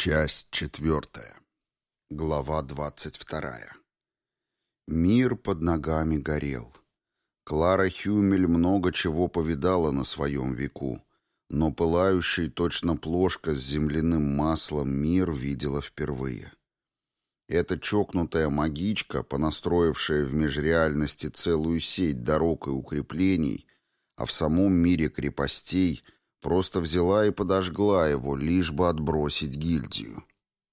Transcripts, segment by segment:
Часть четвертая. Глава двадцать вторая. Мир под ногами горел. Клара Хюмель много чего повидала на своем веку, но пылающий точно плошка с земляным маслом мир видела впервые. Эта чокнутая магичка, понастроившая в межреальности целую сеть дорог и укреплений, а в самом мире крепостей — Просто взяла и подожгла его, лишь бы отбросить гильдию.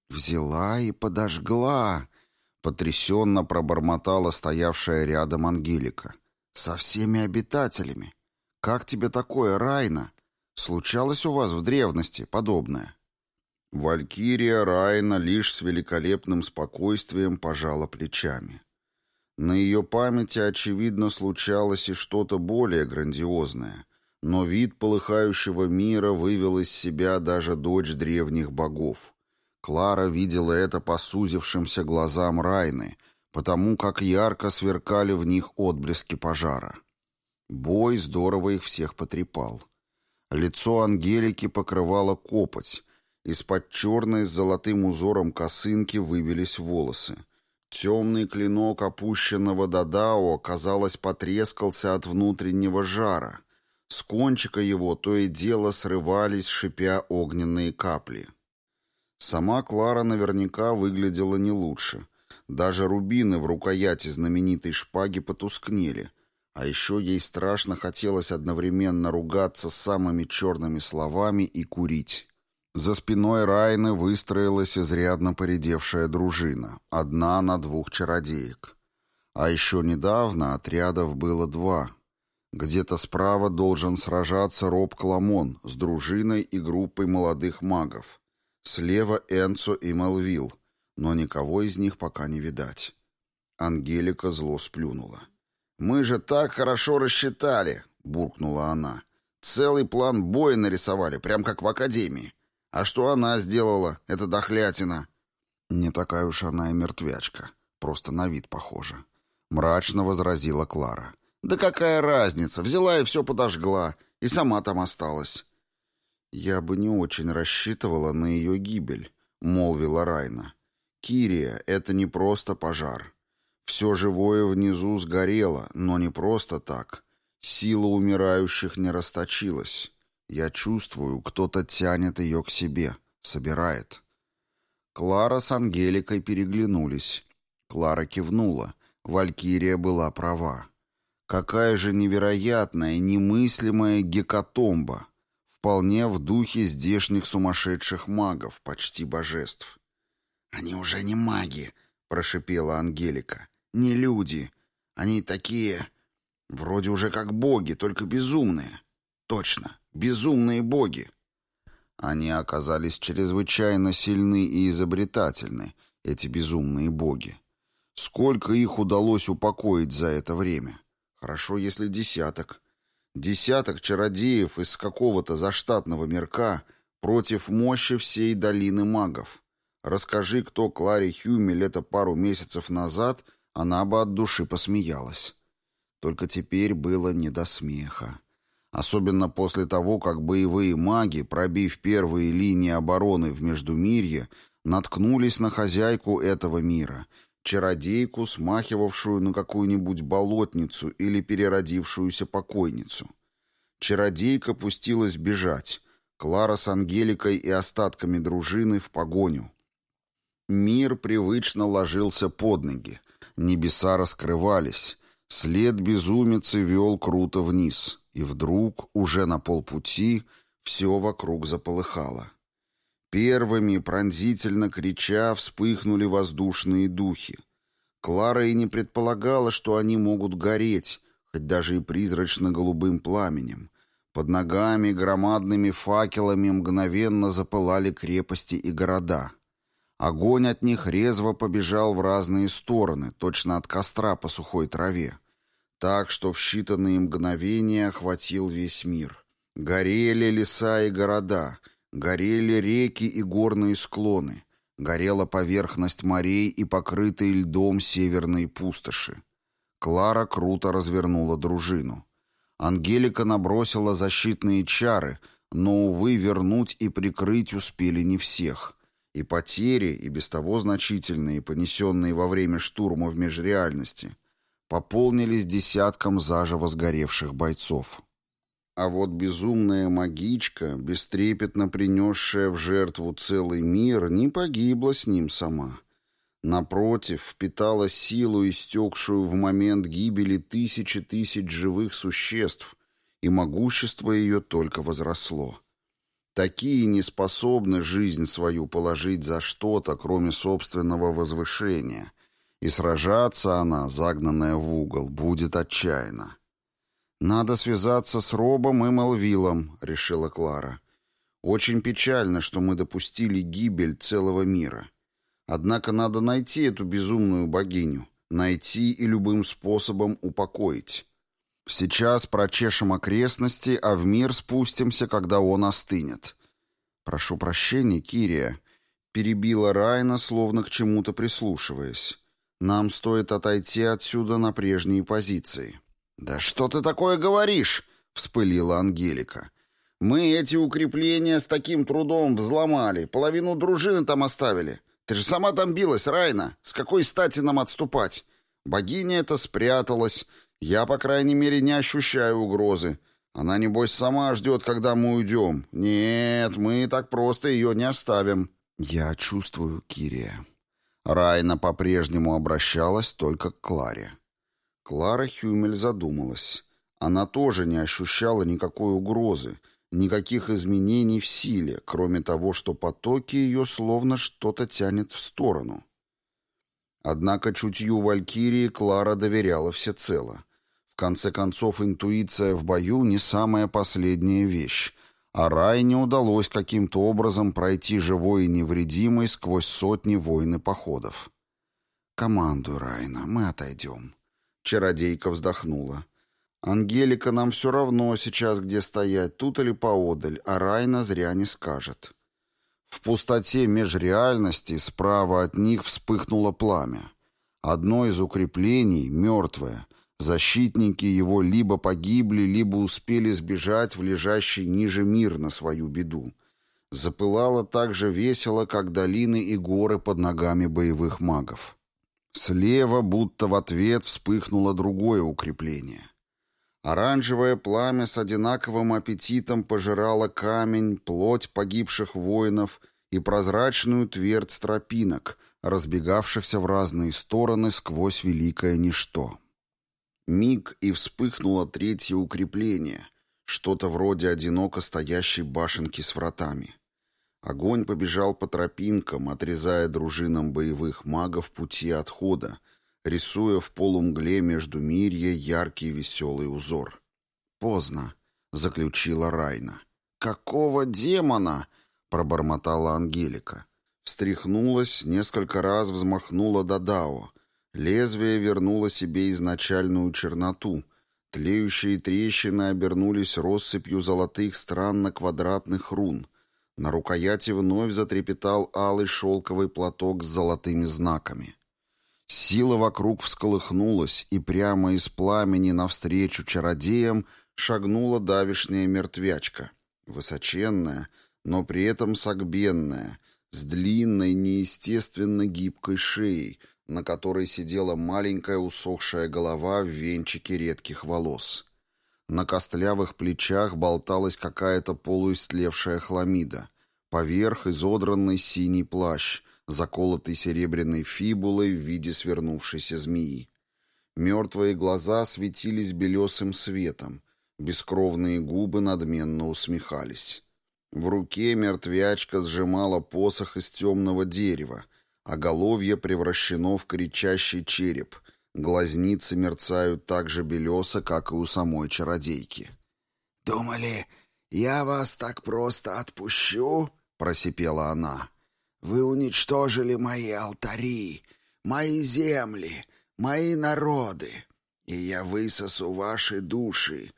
«Взяла и подожгла!» — потрясенно пробормотала стоявшая рядом Ангелика. «Со всеми обитателями! Как тебе такое, Райна? Случалось у вас в древности подобное?» Валькирия Райна лишь с великолепным спокойствием пожала плечами. На ее памяти, очевидно, случалось и что-то более грандиозное — но вид полыхающего мира вывел из себя даже дочь древних богов. Клара видела это по сузившимся глазам Райны, потому как ярко сверкали в них отблески пожара. Бой здорово их всех потрепал. Лицо Ангелики покрывало копоть, из-под черной с золотым узором косынки выбились волосы. Темный клинок опущенного Дадао, казалось, потрескался от внутреннего жара — с кончика его то и дело срывались, шипя огненные капли. Сама Клара наверняка выглядела не лучше. Даже рубины в рукояти знаменитой шпаги потускнели. А еще ей страшно хотелось одновременно ругаться самыми черными словами и курить. За спиной Райны выстроилась изрядно поредевшая дружина, одна на двух чародеек. А еще недавно отрядов было два, где-то справа должен сражаться Роб Кламон с дружиной и группой молодых магов. Слева Энцо и Мелвилл, но никого из них пока не видать. Ангелика зло сплюнула. «Мы же так хорошо рассчитали!» — буркнула она. «Целый план боя нарисовали, прям как в академии. А что она сделала, эта дохлятина?» «Не такая уж она и мертвячка, просто на вид похожа», — мрачно возразила Клара. Да какая разница, взяла и все подожгла, и сама там осталась. Я бы не очень рассчитывала на ее гибель, молвила Райна. Кирия — это не просто пожар. Все живое внизу сгорело, но не просто так. Сила умирающих не расточилась. Я чувствую, кто-то тянет ее к себе, собирает. Клара с Ангеликой переглянулись. Клара кивнула. Валькирия была права. Какая же невероятная, немыслимая гекатомба! Вполне в духе здешних сумасшедших магов, почти божеств. «Они уже не маги», — прошипела Ангелика. «Не люди. Они такие... Вроде уже как боги, только безумные. Точно, безумные боги». Они оказались чрезвычайно сильны и изобретательны, эти безумные боги. Сколько их удалось упокоить за это время? Хорошо, если десяток. Десяток чародеев из какого-то заштатного мирка против мощи всей долины магов. Расскажи, кто Кларе Хюмель это пару месяцев назад, она бы от души посмеялась. Только теперь было не до смеха. Особенно после того, как боевые маги, пробив первые линии обороны в Междумирье, наткнулись на хозяйку этого мира — чародейку, смахивавшую на какую-нибудь болотницу или переродившуюся покойницу. Чародейка пустилась бежать. Клара с Ангеликой и остатками дружины в погоню. Мир привычно ложился под ноги. Небеса раскрывались. След безумицы вел круто вниз. И вдруг, уже на полпути, все вокруг заполыхало. Первыми, пронзительно крича, вспыхнули воздушные духи. Клара и не предполагала, что они могут гореть, хоть даже и призрачно-голубым пламенем. Под ногами громадными факелами мгновенно запылали крепости и города. Огонь от них резво побежал в разные стороны, точно от костра по сухой траве. Так что в считанные мгновения охватил весь мир. Горели леса и города — Горели реки и горные склоны, горела поверхность морей и покрытые льдом северные пустоши. Клара круто развернула дружину. Ангелика набросила защитные чары, но, увы, вернуть и прикрыть успели не всех. и потери, и без того значительные, понесенные во время штурма в межреальности, пополнились десятком заживо сгоревших бойцов. А вот безумная магичка, бестрепетно принесшая в жертву целый мир, не погибла с ним сама. Напротив, впитала силу, истекшую в момент гибели тысячи тысяч живых существ, и могущество ее только возросло. Такие не способны жизнь свою положить за что-то, кроме собственного возвышения, и сражаться она, загнанная в угол, будет отчаянно. «Надо связаться с Робом и Мелвиллом», — решила Клара. «Очень печально, что мы допустили гибель целого мира. Однако надо найти эту безумную богиню, найти и любым способом упокоить. Сейчас прочешем окрестности, а в мир спустимся, когда он остынет». «Прошу прощения, Кирия», — перебила Райна, словно к чему-то прислушиваясь. «Нам стоит отойти отсюда на прежние позиции». «Да что ты такое говоришь?» — вспылила Ангелика. «Мы эти укрепления с таким трудом взломали, половину дружины там оставили. Ты же сама там билась, Райна. С какой стати нам отступать? Богиня эта спряталась. Я, по крайней мере, не ощущаю угрозы. Она, небось, сама ждет, когда мы уйдем. Нет, мы так просто ее не оставим». «Я чувствую, Кирия». Райна по-прежнему обращалась только к Кларе. Клара Хюмель задумалась. Она тоже не ощущала никакой угрозы, никаких изменений в силе, кроме того, что потоки ее словно что-то тянет в сторону. Однако чутью Валькирии Клара доверяла всецело. В конце концов, интуиция в бою не самая последняя вещь, а Райне удалось каким-то образом пройти живой и невредимой сквозь сотни войн и походов. «Командуй, Райна, мы отойдем», Чародейка вздохнула. «Ангелика нам все равно сейчас где стоять, тут или поодаль, а Райна зря не скажет». В пустоте межреальности справа от них вспыхнуло пламя. Одно из укреплений, мертвое, защитники его либо погибли, либо успели сбежать в лежащий ниже мир на свою беду. Запылало так же весело, как долины и горы под ногами боевых магов. Слева, будто в ответ, вспыхнуло другое укрепление. Оранжевое пламя с одинаковым аппетитом пожирало камень, плоть погибших воинов и прозрачную твердь тропинок, разбегавшихся в разные стороны сквозь великое ничто. Миг и вспыхнуло третье укрепление, что-то вроде одиноко стоящей башенки с вратами. Огонь побежал по тропинкам, отрезая дружинам боевых магов пути отхода, рисуя в полумгле между мирья яркий веселый узор. «Поздно», — заключила Райна. «Какого демона?» — пробормотала Ангелика. Встряхнулась, несколько раз взмахнула Дадао. Лезвие вернуло себе изначальную черноту. Тлеющие трещины обернулись россыпью золотых странно-квадратных рун — на рукояти вновь затрепетал алый шелковый платок с золотыми знаками. Сила вокруг всколыхнулась, и прямо из пламени навстречу чародеям шагнула давишняя мертвячка. Высоченная, но при этом согбенная, с длинной, неестественно гибкой шеей, на которой сидела маленькая усохшая голова в венчике редких волос. На костлявых плечах болталась какая-то полуистлевшая хламида. Поверх изодранный синий плащ, заколотый серебряной фибулой в виде свернувшейся змеи. Мертвые глаза светились белесым светом, бескровные губы надменно усмехались. В руке мертвячка сжимала посох из темного дерева, а головье превращено в кричащий череп, Глазницы мерцают так же белесо, как и у самой чародейки. «Думали, я вас так просто отпущу?» — просипела она. «Вы уничтожили мои алтари, мои земли, мои народы, и я высосу ваши души.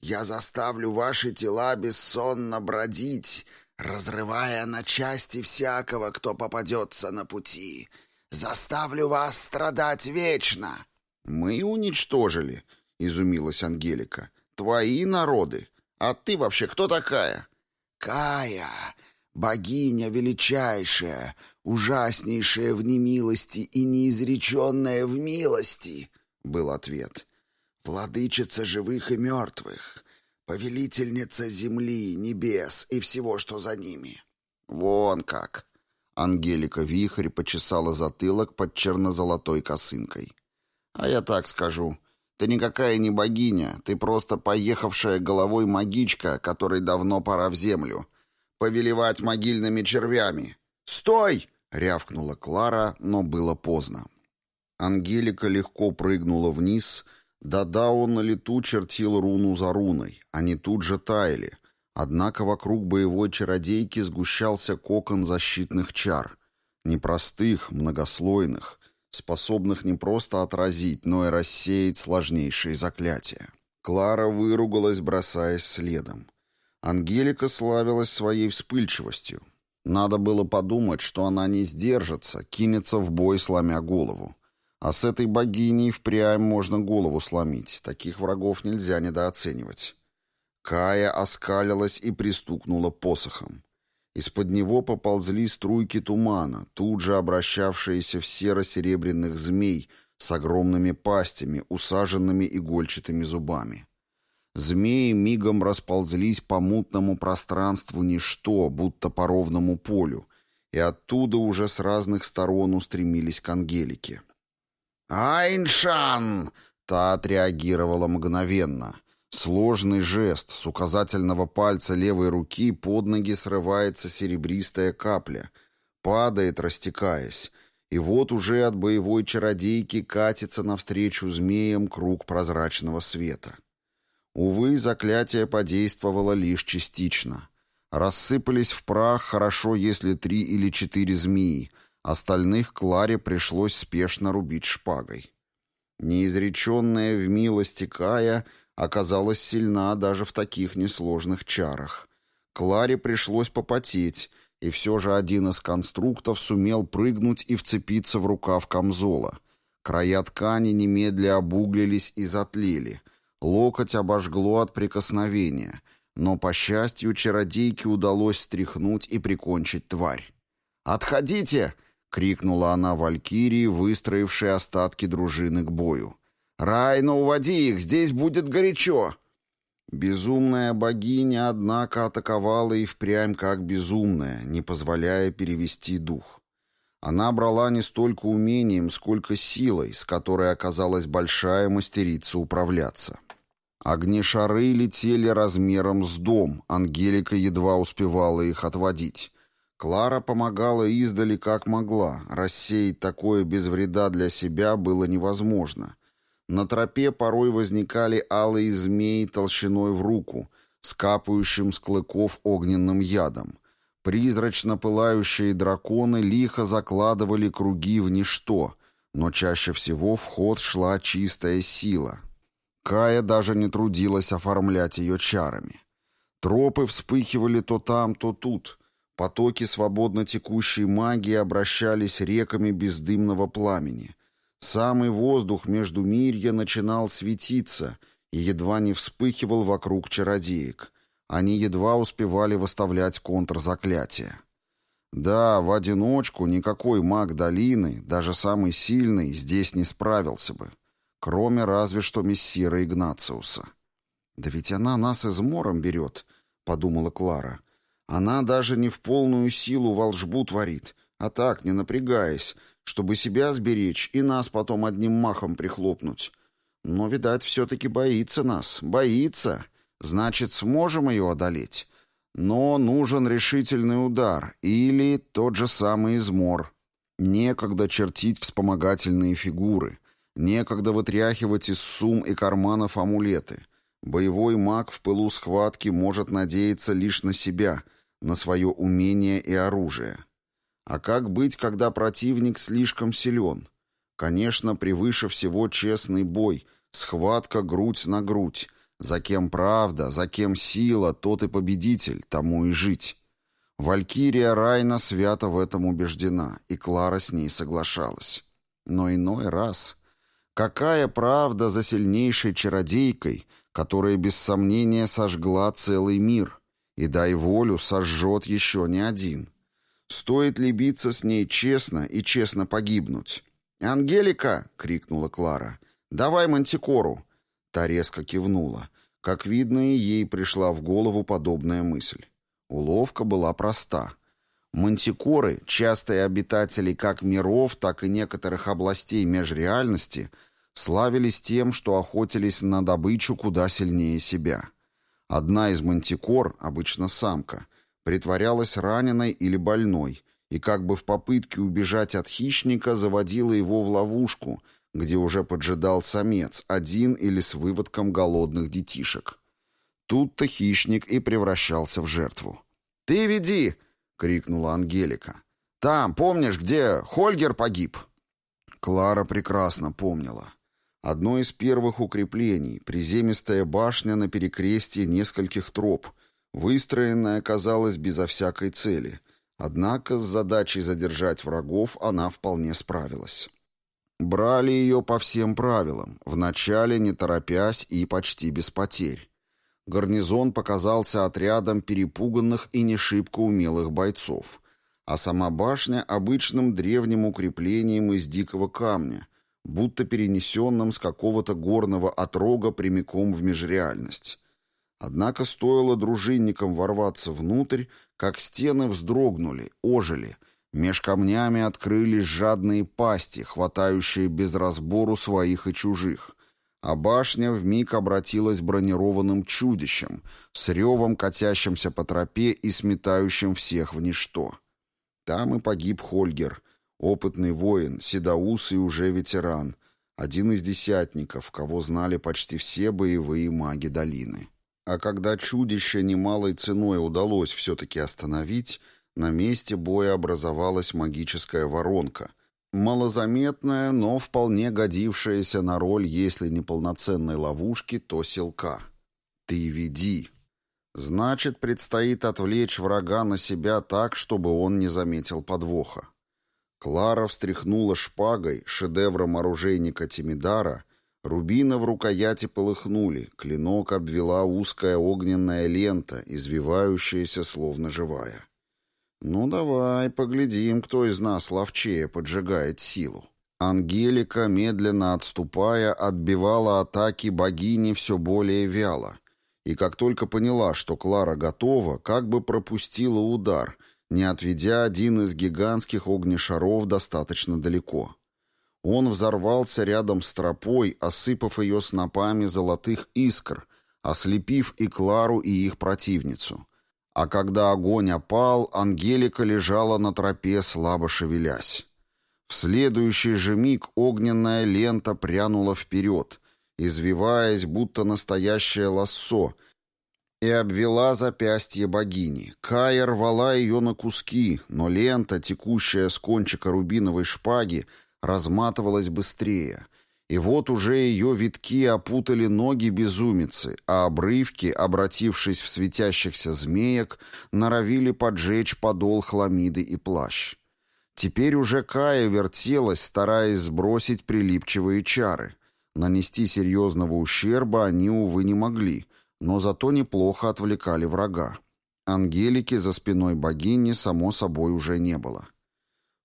Я заставлю ваши тела бессонно бродить, разрывая на части всякого, кто попадется на пути. Заставлю вас страдать вечно!» «Мы уничтожили», — изумилась Ангелика. «Твои народы. А ты вообще кто такая?» «Кая, богиня величайшая, ужаснейшая в немилости и неизреченная в милости», — был ответ. «Владычица живых и мертвых, повелительница земли, небес и всего, что за ними». «Вон как!» Ангелика Вихрь почесала затылок под черно-золотой косынкой. «А я так скажу. Ты никакая не богиня, ты просто поехавшая головой магичка, которой давно пора в землю. Повелевать могильными червями. Стой!» — рявкнула Клара, но было поздно. Ангелика легко прыгнула вниз, да-да, на лету чертил руну за руной. Они тут же таяли — Однако вокруг боевой чародейки сгущался кокон защитных чар. Непростых, многослойных, способных не просто отразить, но и рассеять сложнейшие заклятия. Клара выругалась, бросаясь следом. Ангелика славилась своей вспыльчивостью. Надо было подумать, что она не сдержится, кинется в бой, сломя голову. А с этой богиней впрямь можно голову сломить. Таких врагов нельзя недооценивать. Кая оскалилась и пристукнула посохом. Из-под него поползли струйки тумана, тут же обращавшиеся в серо-серебряных змей с огромными пастями, усаженными игольчатыми зубами. Змеи мигом расползлись по мутному пространству ничто, будто по ровному полю, и оттуда уже с разных сторон устремились к Ангелике. «Айншан!» — та отреагировала мгновенно — Сложный жест с указательного пальца левой руки под ноги срывается серебристая капля, падает, растекаясь, и вот уже от боевой чародейки катится навстречу змеям круг прозрачного света. Увы, заклятие подействовало лишь частично. Рассыпались в прах хорошо, если три или четыре змеи, остальных Кларе пришлось спешно рубить шпагой. Неизреченная в милости Кая — оказалась сильна даже в таких несложных чарах. Кларе пришлось попотеть, и все же один из конструктов сумел прыгнуть и вцепиться в рукав камзола. Края ткани немедля обуглились и затлели. Локоть обожгло от прикосновения, но, по счастью, чародейке удалось стряхнуть и прикончить тварь. «Отходите!» — крикнула она Валькирии, выстроившей остатки дружины к бою. «Райна, уводи их, здесь будет горячо!» Безумная богиня, однако, атаковала и впрямь как безумная, не позволяя перевести дух. Она брала не столько умением, сколько силой, с которой оказалась большая мастерица управляться. Огнешары летели размером с дом, Ангелика едва успевала их отводить. Клара помогала издали как могла, рассеять такое без вреда для себя было невозможно — на тропе порой возникали алые змеи толщиной в руку, с капающим с клыков огненным ядом. Призрачно пылающие драконы лихо закладывали круги в ничто, но чаще всего в ход шла чистая сила. Кая даже не трудилась оформлять ее чарами. Тропы вспыхивали то там, то тут. Потоки свободно текущей магии обращались реками бездымного пламени — Самый воздух между мирья начинал светиться и едва не вспыхивал вокруг чародеек. Они едва успевали выставлять контрзаклятия. Да, в одиночку никакой маг долины, даже самый сильный, здесь не справился бы. Кроме разве что мессира Игнациуса. «Да ведь она нас измором берет», — подумала Клара. «Она даже не в полную силу волжбу творит, а так, не напрягаясь, чтобы себя сберечь и нас потом одним махом прихлопнуть. Но, видать, все-таки боится нас. Боится. Значит, сможем ее одолеть. Но нужен решительный удар или тот же самый измор. Некогда чертить вспомогательные фигуры. Некогда вытряхивать из сумм и карманов амулеты. Боевой маг в пылу схватки может надеяться лишь на себя, на свое умение и оружие. А как быть, когда противник слишком силен? Конечно, превыше всего честный бой, схватка грудь на грудь. За кем правда, за кем сила, тот и победитель, тому и жить. Валькирия Райна свято в этом убеждена, и Клара с ней соглашалась. Но иной раз... Какая правда за сильнейшей чародейкой, которая без сомнения сожгла целый мир? И дай волю, сожжет еще не один. Стоит ли биться с ней честно и честно погибнуть? «Ангелика!» — крикнула Клара. «Давай мантикору!» Та резко кивнула. Как видно, ей пришла в голову подобная мысль. Уловка была проста. Мантикоры, частые обитатели как миров, так и некоторых областей межреальности, славились тем, что охотились на добычу куда сильнее себя. Одна из мантикор, обычно самка, притворялась раненой или больной и как бы в попытке убежать от хищника заводила его в ловушку, где уже поджидал самец, один или с выводком голодных детишек. Тут-то хищник и превращался в жертву. «Ты веди!» — крикнула Ангелика. «Там, помнишь, где Хольгер погиб?» Клара прекрасно помнила. Одно из первых укреплений, приземистая башня на перекрестии нескольких троп, выстроенная, казалось, безо всякой цели. Однако с задачей задержать врагов она вполне справилась. Брали ее по всем правилам, вначале не торопясь и почти без потерь. Гарнизон показался отрядом перепуганных и не шибко умелых бойцов, а сама башня — обычным древним укреплением из дикого камня, будто перенесенным с какого-то горного отрога прямиком в межреальность. Однако стоило дружинникам ворваться внутрь, как стены вздрогнули, ожили — Меж камнями открылись жадные пасти, хватающие без разбору своих и чужих. А башня вмиг обратилась бронированным чудищем, с ревом катящимся по тропе и сметающим всех в ничто. Там и погиб Хольгер, опытный воин, седоусый уже ветеран, один из десятников, кого знали почти все боевые маги долины. А когда чудище немалой ценой удалось все-таки остановить, на месте боя образовалась магическая воронка. Малозаметная, но вполне годившаяся на роль, если не полноценной ловушки, то селка. «Ты веди!» Значит, предстоит отвлечь врага на себя так, чтобы он не заметил подвоха. Клара встряхнула шпагой, шедевром оружейника Тимидара, рубины в рукояти полыхнули, клинок обвела узкая огненная лента, извивающаяся словно живая. «Ну давай, поглядим, кто из нас ловчее поджигает силу». Ангелика, медленно отступая, отбивала атаки богини все более вяло. И как только поняла, что Клара готова, как бы пропустила удар, не отведя один из гигантских огнешаров достаточно далеко. Он взорвался рядом с тропой, осыпав ее снопами золотых искр, ослепив и Клару, и их противницу. А когда огонь опал, Ангелика лежала на тропе, слабо шевелясь. В следующий же миг огненная лента прянула вперед, извиваясь, будто настоящее лассо, и обвела запястье богини. Кая рвала ее на куски, но лента, текущая с кончика рубиновой шпаги, разматывалась быстрее — и вот уже ее витки опутали ноги безумицы, а обрывки, обратившись в светящихся змеек, норовили поджечь подол хламиды и плащ. Теперь уже Кая вертелась, стараясь сбросить прилипчивые чары. Нанести серьезного ущерба они, увы, не могли, но зато неплохо отвлекали врага. Ангелики за спиной богини, само собой, уже не было.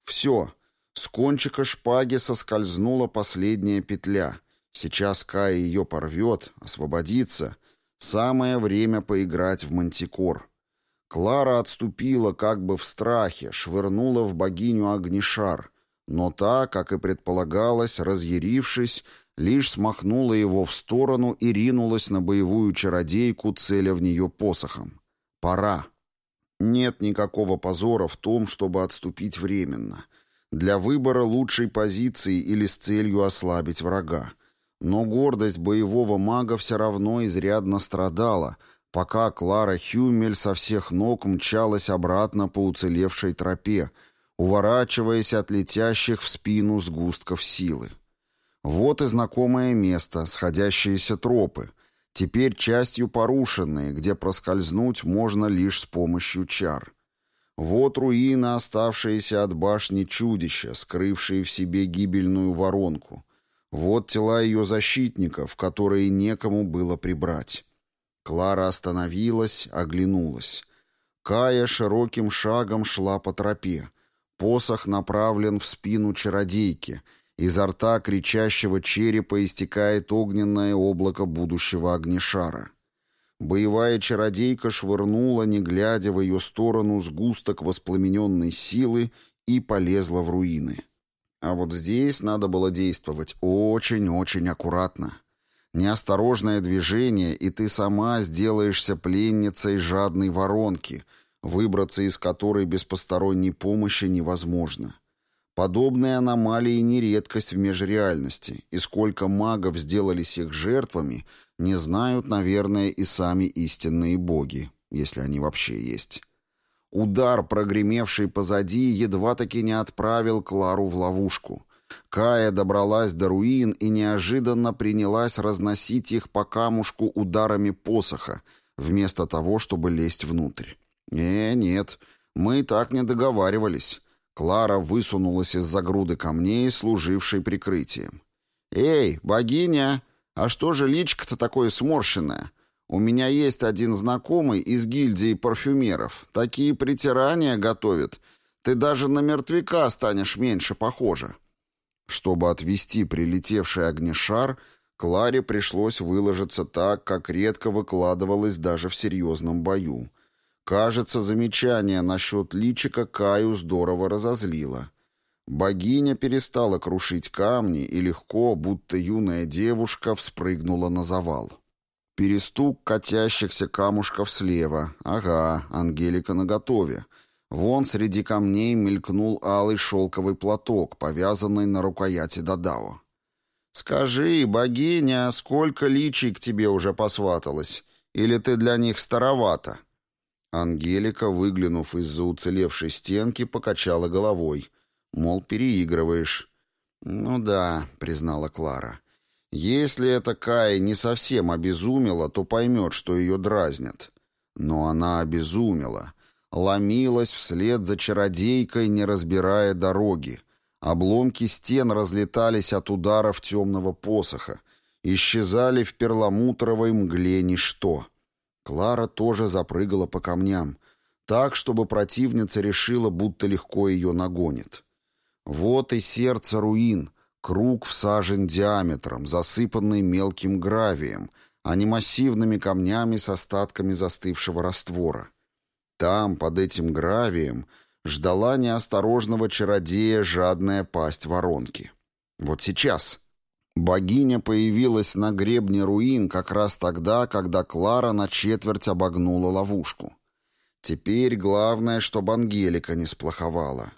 «Все!» С кончика шпаги соскользнула последняя петля. Сейчас Кая ее порвет, освободится. Самое время поиграть в мантикор. Клара отступила как бы в страхе, швырнула в богиню огнешар, но та, как и предполагалось, разъярившись, лишь смахнула его в сторону и ринулась на боевую чародейку, целя в нее посохом. Пора. Нет никакого позора в том, чтобы отступить временно — для выбора лучшей позиции или с целью ослабить врага. Но гордость боевого мага все равно изрядно страдала, пока Клара Хюмель со всех ног мчалась обратно по уцелевшей тропе, уворачиваясь от летящих в спину сгустков силы. Вот и знакомое место, сходящиеся тропы, теперь частью порушенные, где проскользнуть можно лишь с помощью чар. Вот руины, оставшиеся от башни чудища, скрывшие в себе гибельную воронку. Вот тела ее защитников, которые некому было прибрать. Клара остановилась, оглянулась. Кая широким шагом шла по тропе. Посох направлен в спину чародейки. Изо рта кричащего черепа истекает огненное облако будущего огнешара. Боевая чародейка швырнула, не глядя в ее сторону, сгусток воспламененной силы и полезла в руины. А вот здесь надо было действовать очень-очень аккуратно. Неосторожное движение, и ты сама сделаешься пленницей жадной воронки, выбраться из которой без посторонней помощи невозможно. Подобные аномалии не редкость в межреальности, и сколько магов сделались их жертвами, не знают, наверное, и сами истинные боги, если они вообще есть. Удар, прогремевший позади, едва-таки не отправил Клару в ловушку. Кая добралась до руин и неожиданно принялась разносить их по камушку ударами посоха, вместо того, чтобы лезть внутрь. «Э, нет, мы так не договаривались». Клара высунулась из-за груды камней, служившей прикрытием. «Эй, богиня, а что же личка-то такое сморщенное? У меня есть один знакомый из гильдии парфюмеров. Такие притирания готовит. Ты даже на мертвяка станешь меньше похожа». Чтобы отвести прилетевший огнешар, Кларе пришлось выложиться так, как редко выкладывалось даже в серьезном бою — Кажется, замечание насчет личика Каю здорово разозлило. Богиня перестала крушить камни и легко, будто юная девушка, вспрыгнула на завал. Перестук катящихся камушков слева. Ага, Ангелика наготове. Вон среди камней мелькнул алый шелковый платок, повязанный на рукояти Дадао. «Скажи, богиня, сколько личий к тебе уже посваталось? Или ты для них старовата?» Ангелика, выглянув из-за уцелевшей стенки, покачала головой. Мол, переигрываешь. «Ну да», — признала Клара. «Если эта Кая не совсем обезумела, то поймет, что ее дразнят». Но она обезумела. Ломилась вслед за чародейкой, не разбирая дороги. Обломки стен разлетались от ударов темного посоха. Исчезали в перламутровой мгле ничто. Клара тоже запрыгала по камням, так, чтобы противница решила, будто легко ее нагонит. Вот и сердце руин, круг в сажень диаметром, засыпанный мелким гравием, а не массивными камнями с остатками застывшего раствора. Там, под этим гравием, ждала неосторожного чародея жадная пасть воронки. Вот сейчас Богиня появилась на гребне руин как раз тогда, когда Клара на четверть обогнула ловушку. Теперь главное, чтобы Ангелика не сплоховала.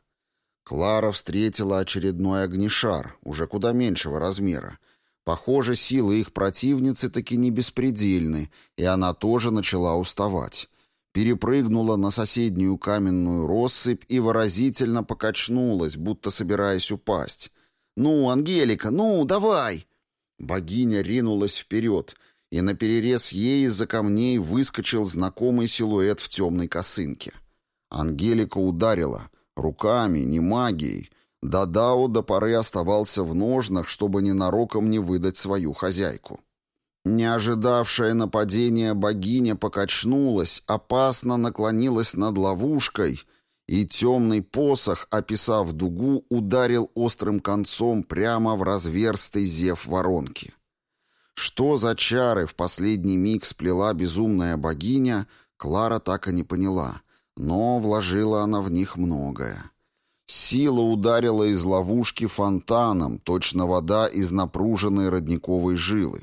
Клара встретила очередной огнешар, уже куда меньшего размера. Похоже, силы их противницы таки не беспредельны, и она тоже начала уставать. Перепрыгнула на соседнюю каменную россыпь и выразительно покачнулась, будто собираясь упасть. «Ну, Ангелика, ну, давай!» Богиня ринулась вперед, и на перерез ей из-за камней выскочил знакомый силуэт в темной косынке. Ангелика ударила. Руками, не магией. Дадао до поры оставался в ножнах, чтобы ненароком не выдать свою хозяйку. Не ожидавшая нападения богиня покачнулась, опасно наклонилась над ловушкой и темный посох, описав дугу, ударил острым концом прямо в разверстый зев воронки. Что за чары в последний миг сплела безумная богиня, Клара так и не поняла, но вложила она в них многое. Сила ударила из ловушки фонтаном, точно вода из напруженной родниковой жилы.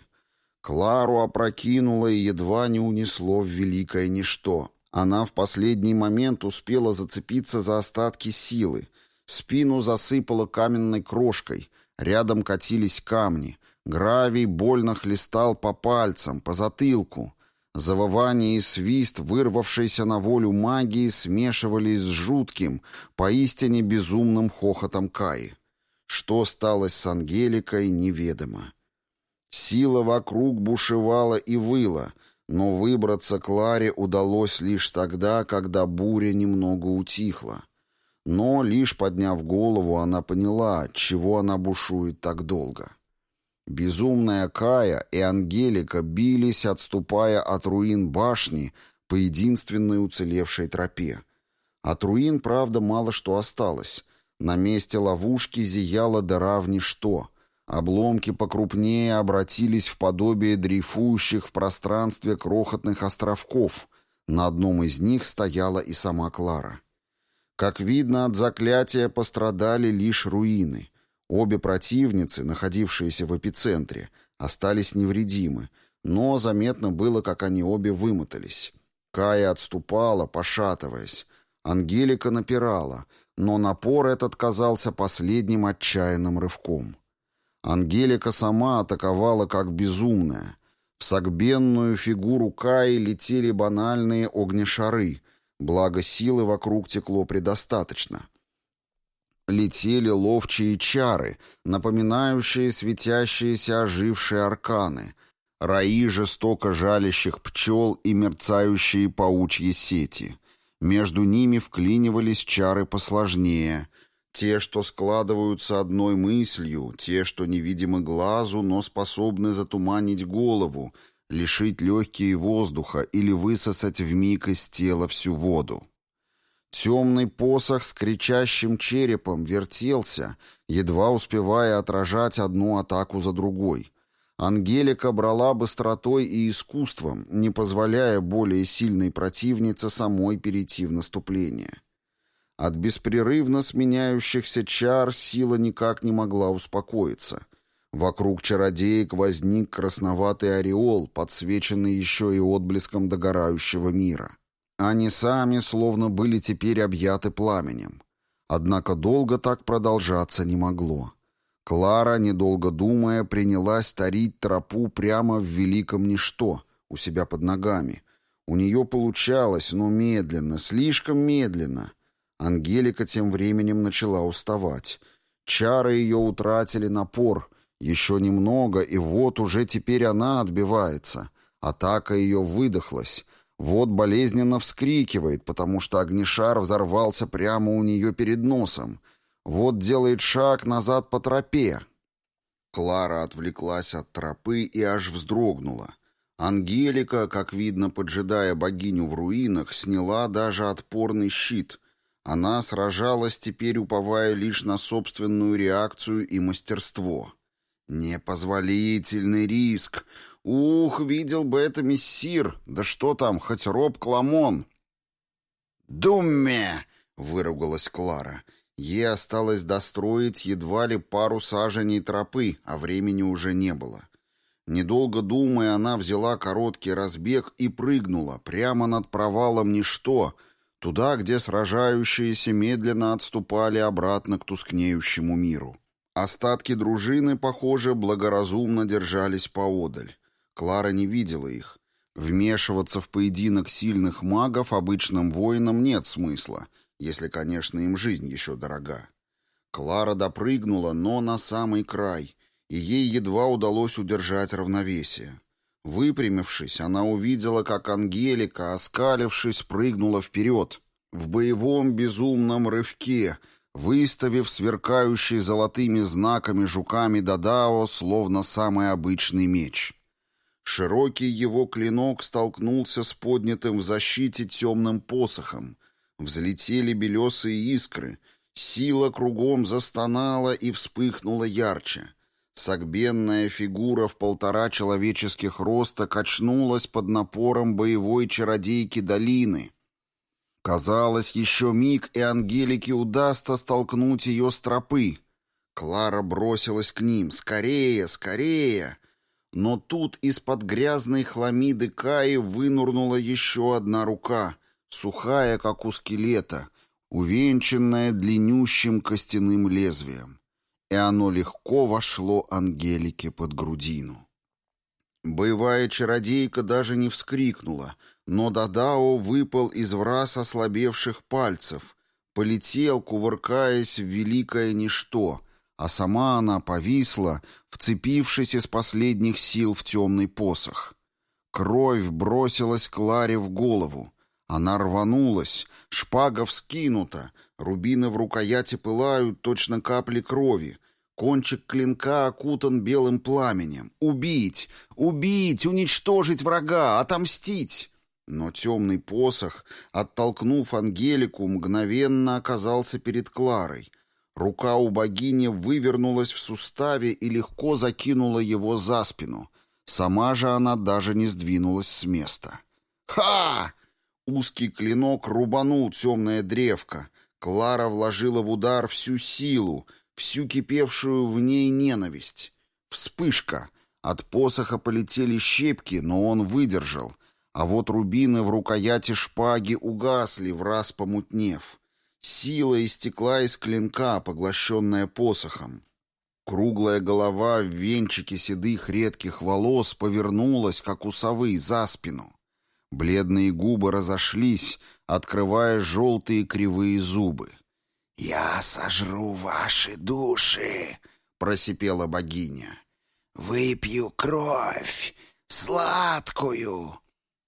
Клару опрокинуло и едва не унесло в великое ничто. Она в последний момент успела зацепиться за остатки силы. Спину засыпала каменной крошкой. Рядом катились камни. Гравий больно хлестал по пальцам, по затылку. Завывание и свист, вырвавшиеся на волю магии, смешивались с жутким, поистине безумным хохотом Каи. Что стало с Ангеликой, неведомо. Сила вокруг бушевала и выла, но выбраться Кларе удалось лишь тогда, когда буря немного утихла. Но, лишь подняв голову, она поняла, чего она бушует так долго. Безумная Кая и Ангелика бились, отступая от руин башни, по единственной уцелевшей тропе. От руин, правда, мало что осталось. На месте ловушки зияла дыра в ничто. Обломки покрупнее обратились в подобие дрейфующих в пространстве крохотных островков. На одном из них стояла и сама Клара. Как видно, от заклятия пострадали лишь руины. Обе противницы, находившиеся в эпицентре, остались невредимы, но заметно было, как они обе вымотались. Кая отступала, пошатываясь. Ангелика напирала, но напор этот казался последним отчаянным рывком. Ангелика сама атаковала как безумная. В согбенную фигуру Каи летели банальные огнешары, благо силы вокруг текло предостаточно. Летели ловчие чары, напоминающие светящиеся ожившие арканы, раи жестоко жалящих пчел и мерцающие паучьи сети. Между ними вклинивались чары посложнее, те, что складываются одной мыслью, те, что невидимы глазу, но способны затуманить голову, лишить легкие воздуха или высосать вмиг из тела всю воду. Темный посох с кричащим черепом вертелся, едва успевая отражать одну атаку за другой. Ангелика брала быстротой и искусством, не позволяя более сильной противнице самой перейти в наступление. От беспрерывно сменяющихся чар сила никак не могла успокоиться. Вокруг чародеек возник красноватый ореол, подсвеченный еще и отблеском догорающего мира. Они сами словно были теперь объяты пламенем. Однако долго так продолжаться не могло. Клара, недолго думая, принялась тарить тропу прямо в великом ничто, у себя под ногами. У нее получалось, но медленно, слишком медленно — Ангелика тем временем начала уставать. Чары ее утратили напор. Еще немного, и вот уже теперь она отбивается. Атака ее выдохлась. Вот болезненно вскрикивает, потому что огнешар взорвался прямо у нее перед носом. Вот делает шаг назад по тропе. Клара отвлеклась от тропы и аж вздрогнула. Ангелика, как видно, поджидая богиню в руинах, сняла даже отпорный щит — она сражалась теперь, уповая лишь на собственную реакцию и мастерство. Непозволительный риск. Ух, видел бы это мессир. Да что там, хоть Роб Кламон. «Думме!» — выругалась Клара. Ей осталось достроить едва ли пару саженей тропы, а времени уже не было. Недолго думая, она взяла короткий разбег и прыгнула прямо над провалом ничто — Туда, где сражающиеся медленно отступали обратно к тускнеющему миру. Остатки дружины, похоже, благоразумно держались поодаль. Клара не видела их. Вмешиваться в поединок сильных магов обычным воинам нет смысла, если, конечно, им жизнь еще дорога. Клара допрыгнула, но на самый край, и ей едва удалось удержать равновесие. Выпрямившись, она увидела, как Ангелика, оскалившись, прыгнула вперед. В боевом безумном рывке, выставив сверкающий золотыми знаками жуками Дадао, словно самый обычный меч. Широкий его клинок столкнулся с поднятым в защите темным посохом. Взлетели белесые искры. Сила кругом застонала и вспыхнула ярче. Согбенная фигура в полтора человеческих роста качнулась под напором боевой чародейки долины. Казалось, еще миг, и Ангелике удастся столкнуть ее с тропы. Клара бросилась к ним. «Скорее, скорее!» Но тут из-под грязной хламиды Каи вынурнула еще одна рука, сухая, как у скелета, увенчанная длиннющим костяным лезвием и оно легко вошло Ангелике под грудину. Боевая чародейка даже не вскрикнула, но Дадао выпал из враз ослабевших пальцев, полетел, кувыркаясь в великое ничто, а сама она повисла, вцепившись из последних сил в темный посох. Кровь бросилась Кларе в голову. Она рванулась, шпага вскинута, рубины в рукояти пылают, точно капли крови, Кончик клинка окутан белым пламенем. Убить! Убить! Уничтожить врага! Отомстить! Но темный посох, оттолкнув Ангелику, мгновенно оказался перед Кларой. Рука у богини вывернулась в суставе и легко закинула его за спину. Сама же она даже не сдвинулась с места. «Ха!» Узкий клинок рубанул темное древко. Клара вложила в удар всю силу, всю кипевшую в ней ненависть. Вспышка. От посоха полетели щепки, но он выдержал. А вот рубины в рукояти шпаги угасли, в раз помутнев. Сила истекла из клинка, поглощенная посохом. Круглая голова в венчике седых редких волос повернулась, как у совы, за спину. Бледные губы разошлись, открывая желтые кривые зубы. «Я сожру ваши души!» — просипела богиня. «Выпью кровь, сладкую!»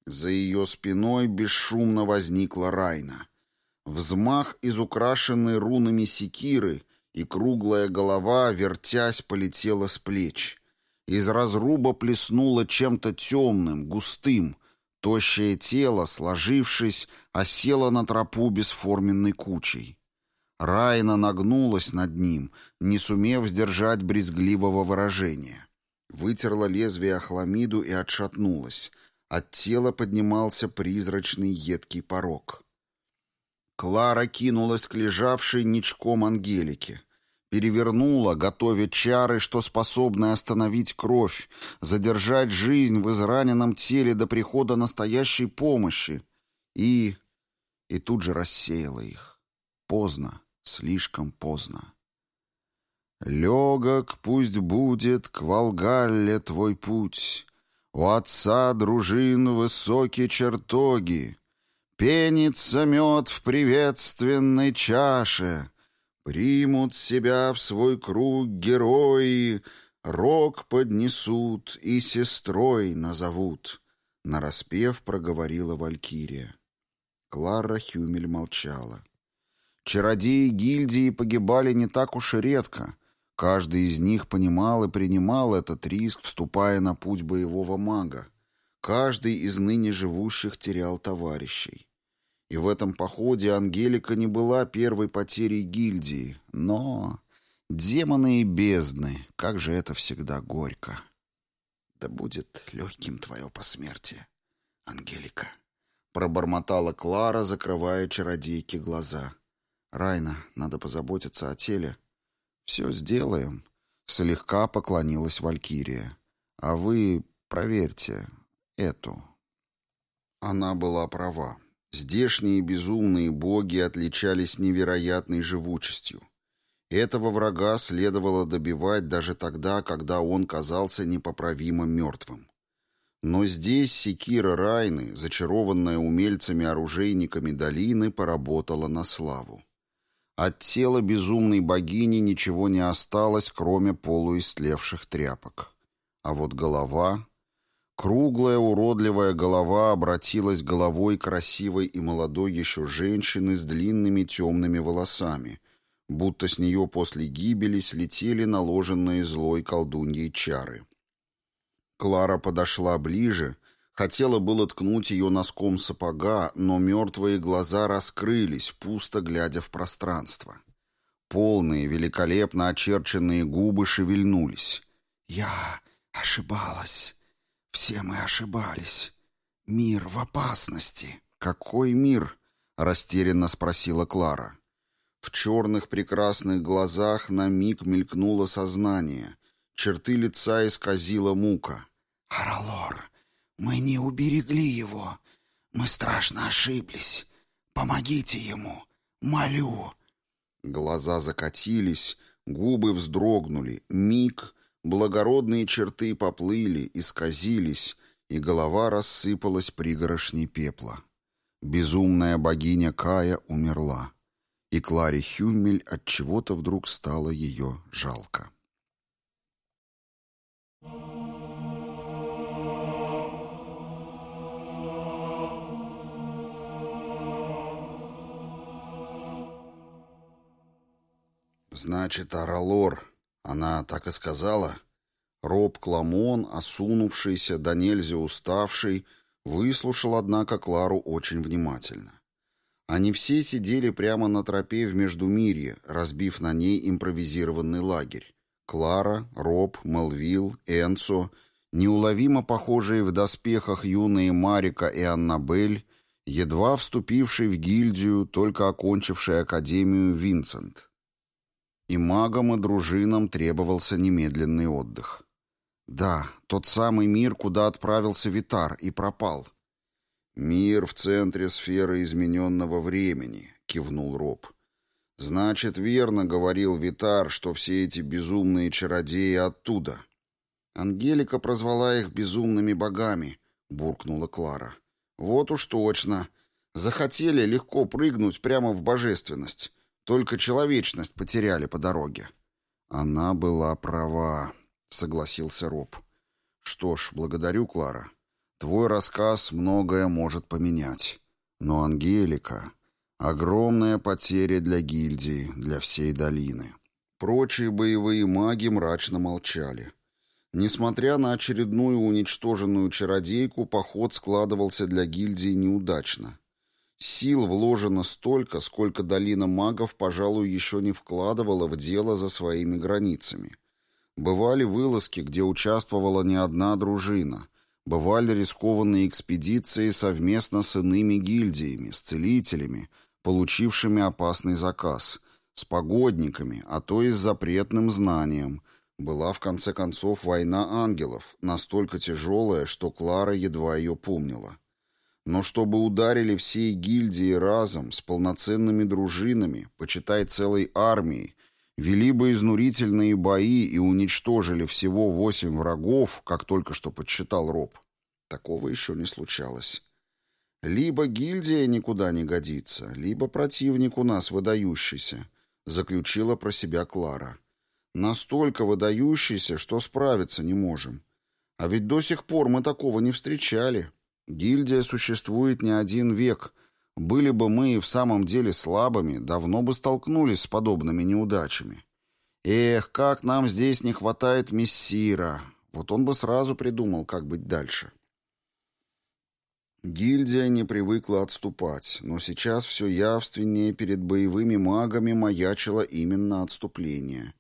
За ее спиной бесшумно возникла Райна. Взмах из украшенной рунами секиры, и круглая голова, вертясь, полетела с плеч. Из разруба плеснуло чем-то темным, густым. Тощее тело, сложившись, осело на тропу бесформенной кучей. Райна нагнулась над ним, не сумев сдержать брезгливого выражения. Вытерла лезвие хламиду и отшатнулась. От тела поднимался призрачный едкий порог. Клара кинулась к лежавшей ничком Ангелике. Перевернула, готовя чары, что способны остановить кровь, задержать жизнь в израненном теле до прихода настоящей помощи. И... и тут же рассеяла их. Поздно, слишком поздно. «Легок пусть будет к Волгалле твой путь, у отца дружин высокие чертоги, Пенится мед в приветственной чаше, Примут себя в свой круг герои, Рог поднесут и сестрой назовут. Нараспев проговорила Валькирия. Клара Хюмель молчала. Чародеи гильдии погибали не так уж и редко. Каждый из них понимал и принимал этот риск, вступая на путь боевого мага. Каждый из ныне живущих терял товарищей. И в этом походе Ангелика не была первой потерей гильдии, но... Демоны и бездны, как же это всегда горько. Да будет легким твое посмертие, Ангелика. Пробормотала Клара, закрывая чародейке глаза. Райна, надо позаботиться о теле. Все сделаем. Слегка поклонилась Валькирия. А вы проверьте эту. Она была права. Здешние безумные боги отличались невероятной живучестью. Этого врага следовало добивать даже тогда, когда он казался непоправимо мертвым. Но здесь секира Райны, зачарованная умельцами-оружейниками долины, поработала на славу. От тела безумной богини ничего не осталось, кроме полуистлевших тряпок. А вот голова Круглая уродливая голова обратилась головой красивой и молодой еще женщины с длинными темными волосами, будто с нее после гибели слетели наложенные злой колдуньей чары. Клара подошла ближе, хотела было ткнуть ее носком сапога, но мертвые глаза раскрылись, пусто глядя в пространство. Полные, великолепно очерченные губы шевельнулись. «Я ошибалась», все мы ошибались. Мир в опасности. Какой мир? Растерянно спросила Клара. В черных прекрасных глазах на миг мелькнуло сознание. Черты лица исказила мука. «Аралор, мы не уберегли его. Мы страшно ошиблись. Помогите ему. Молю». Глаза закатились, губы вздрогнули. Миг, Благородные черты поплыли, исказились, и голова рассыпалась пригорошней пепла. Безумная богиня Кая умерла, и Кларе Хюмель от чего-то вдруг стало ее жалко. Значит, Аралор она так и сказала. Роб Кламон, осунувшийся, да нельзя уставший, Выслушал, однако, Клару очень внимательно. Они все сидели прямо на тропе в Междумирье, разбив на ней импровизированный лагерь. Клара, Роб, Мелвилл, Энцо, неуловимо похожие в доспехах юные Марика и Аннабель, едва вступивший в гильдию, только окончивший академию Винсент. И магам и дружинам требовался немедленный отдых. Да, тот самый мир, куда отправился Витар и пропал. «Мир в центре сферы измененного времени», — кивнул Роб. «Значит, верно говорил Витар, что все эти безумные чародеи оттуда». «Ангелика прозвала их безумными богами», — буркнула Клара. «Вот уж точно. Захотели легко прыгнуть прямо в божественность. Только человечность потеряли по дороге». «Она была права», — согласился Роб. «Что ж, благодарю, Клара. Твой рассказ многое может поменять. Но Ангелика — огромная потеря для гильдии, для всей долины. Прочие боевые маги мрачно молчали. Несмотря на очередную уничтоженную чародейку, поход складывался для гильдии неудачно. Сил вложено столько, сколько долина магов, пожалуй, еще не вкладывала в дело за своими границами. Бывали вылазки, где участвовала не одна дружина — Бывали рискованные экспедиции совместно с иными гильдиями, с целителями, получившими опасный заказ, с погодниками, а то и с запретным знанием. Была, в конце концов, война ангелов, настолько тяжелая, что Клара едва ее помнила. Но чтобы ударили всей гильдии разом, с полноценными дружинами, почитай целой армией, вели бы изнурительные бои и уничтожили всего восемь врагов, как только что подсчитал Роб. Такого еще не случалось. Либо гильдия никуда не годится, либо противник у нас выдающийся, заключила про себя Клара. Настолько выдающийся, что справиться не можем. А ведь до сих пор мы такого не встречали. Гильдия существует не один век, были бы мы и в самом деле слабыми, давно бы столкнулись с подобными неудачами. Эх, как нам здесь не хватает мессира. Вот он бы сразу придумал, как быть дальше. Гильдия не привыкла отступать, но сейчас все явственнее перед боевыми магами маячило именно отступление.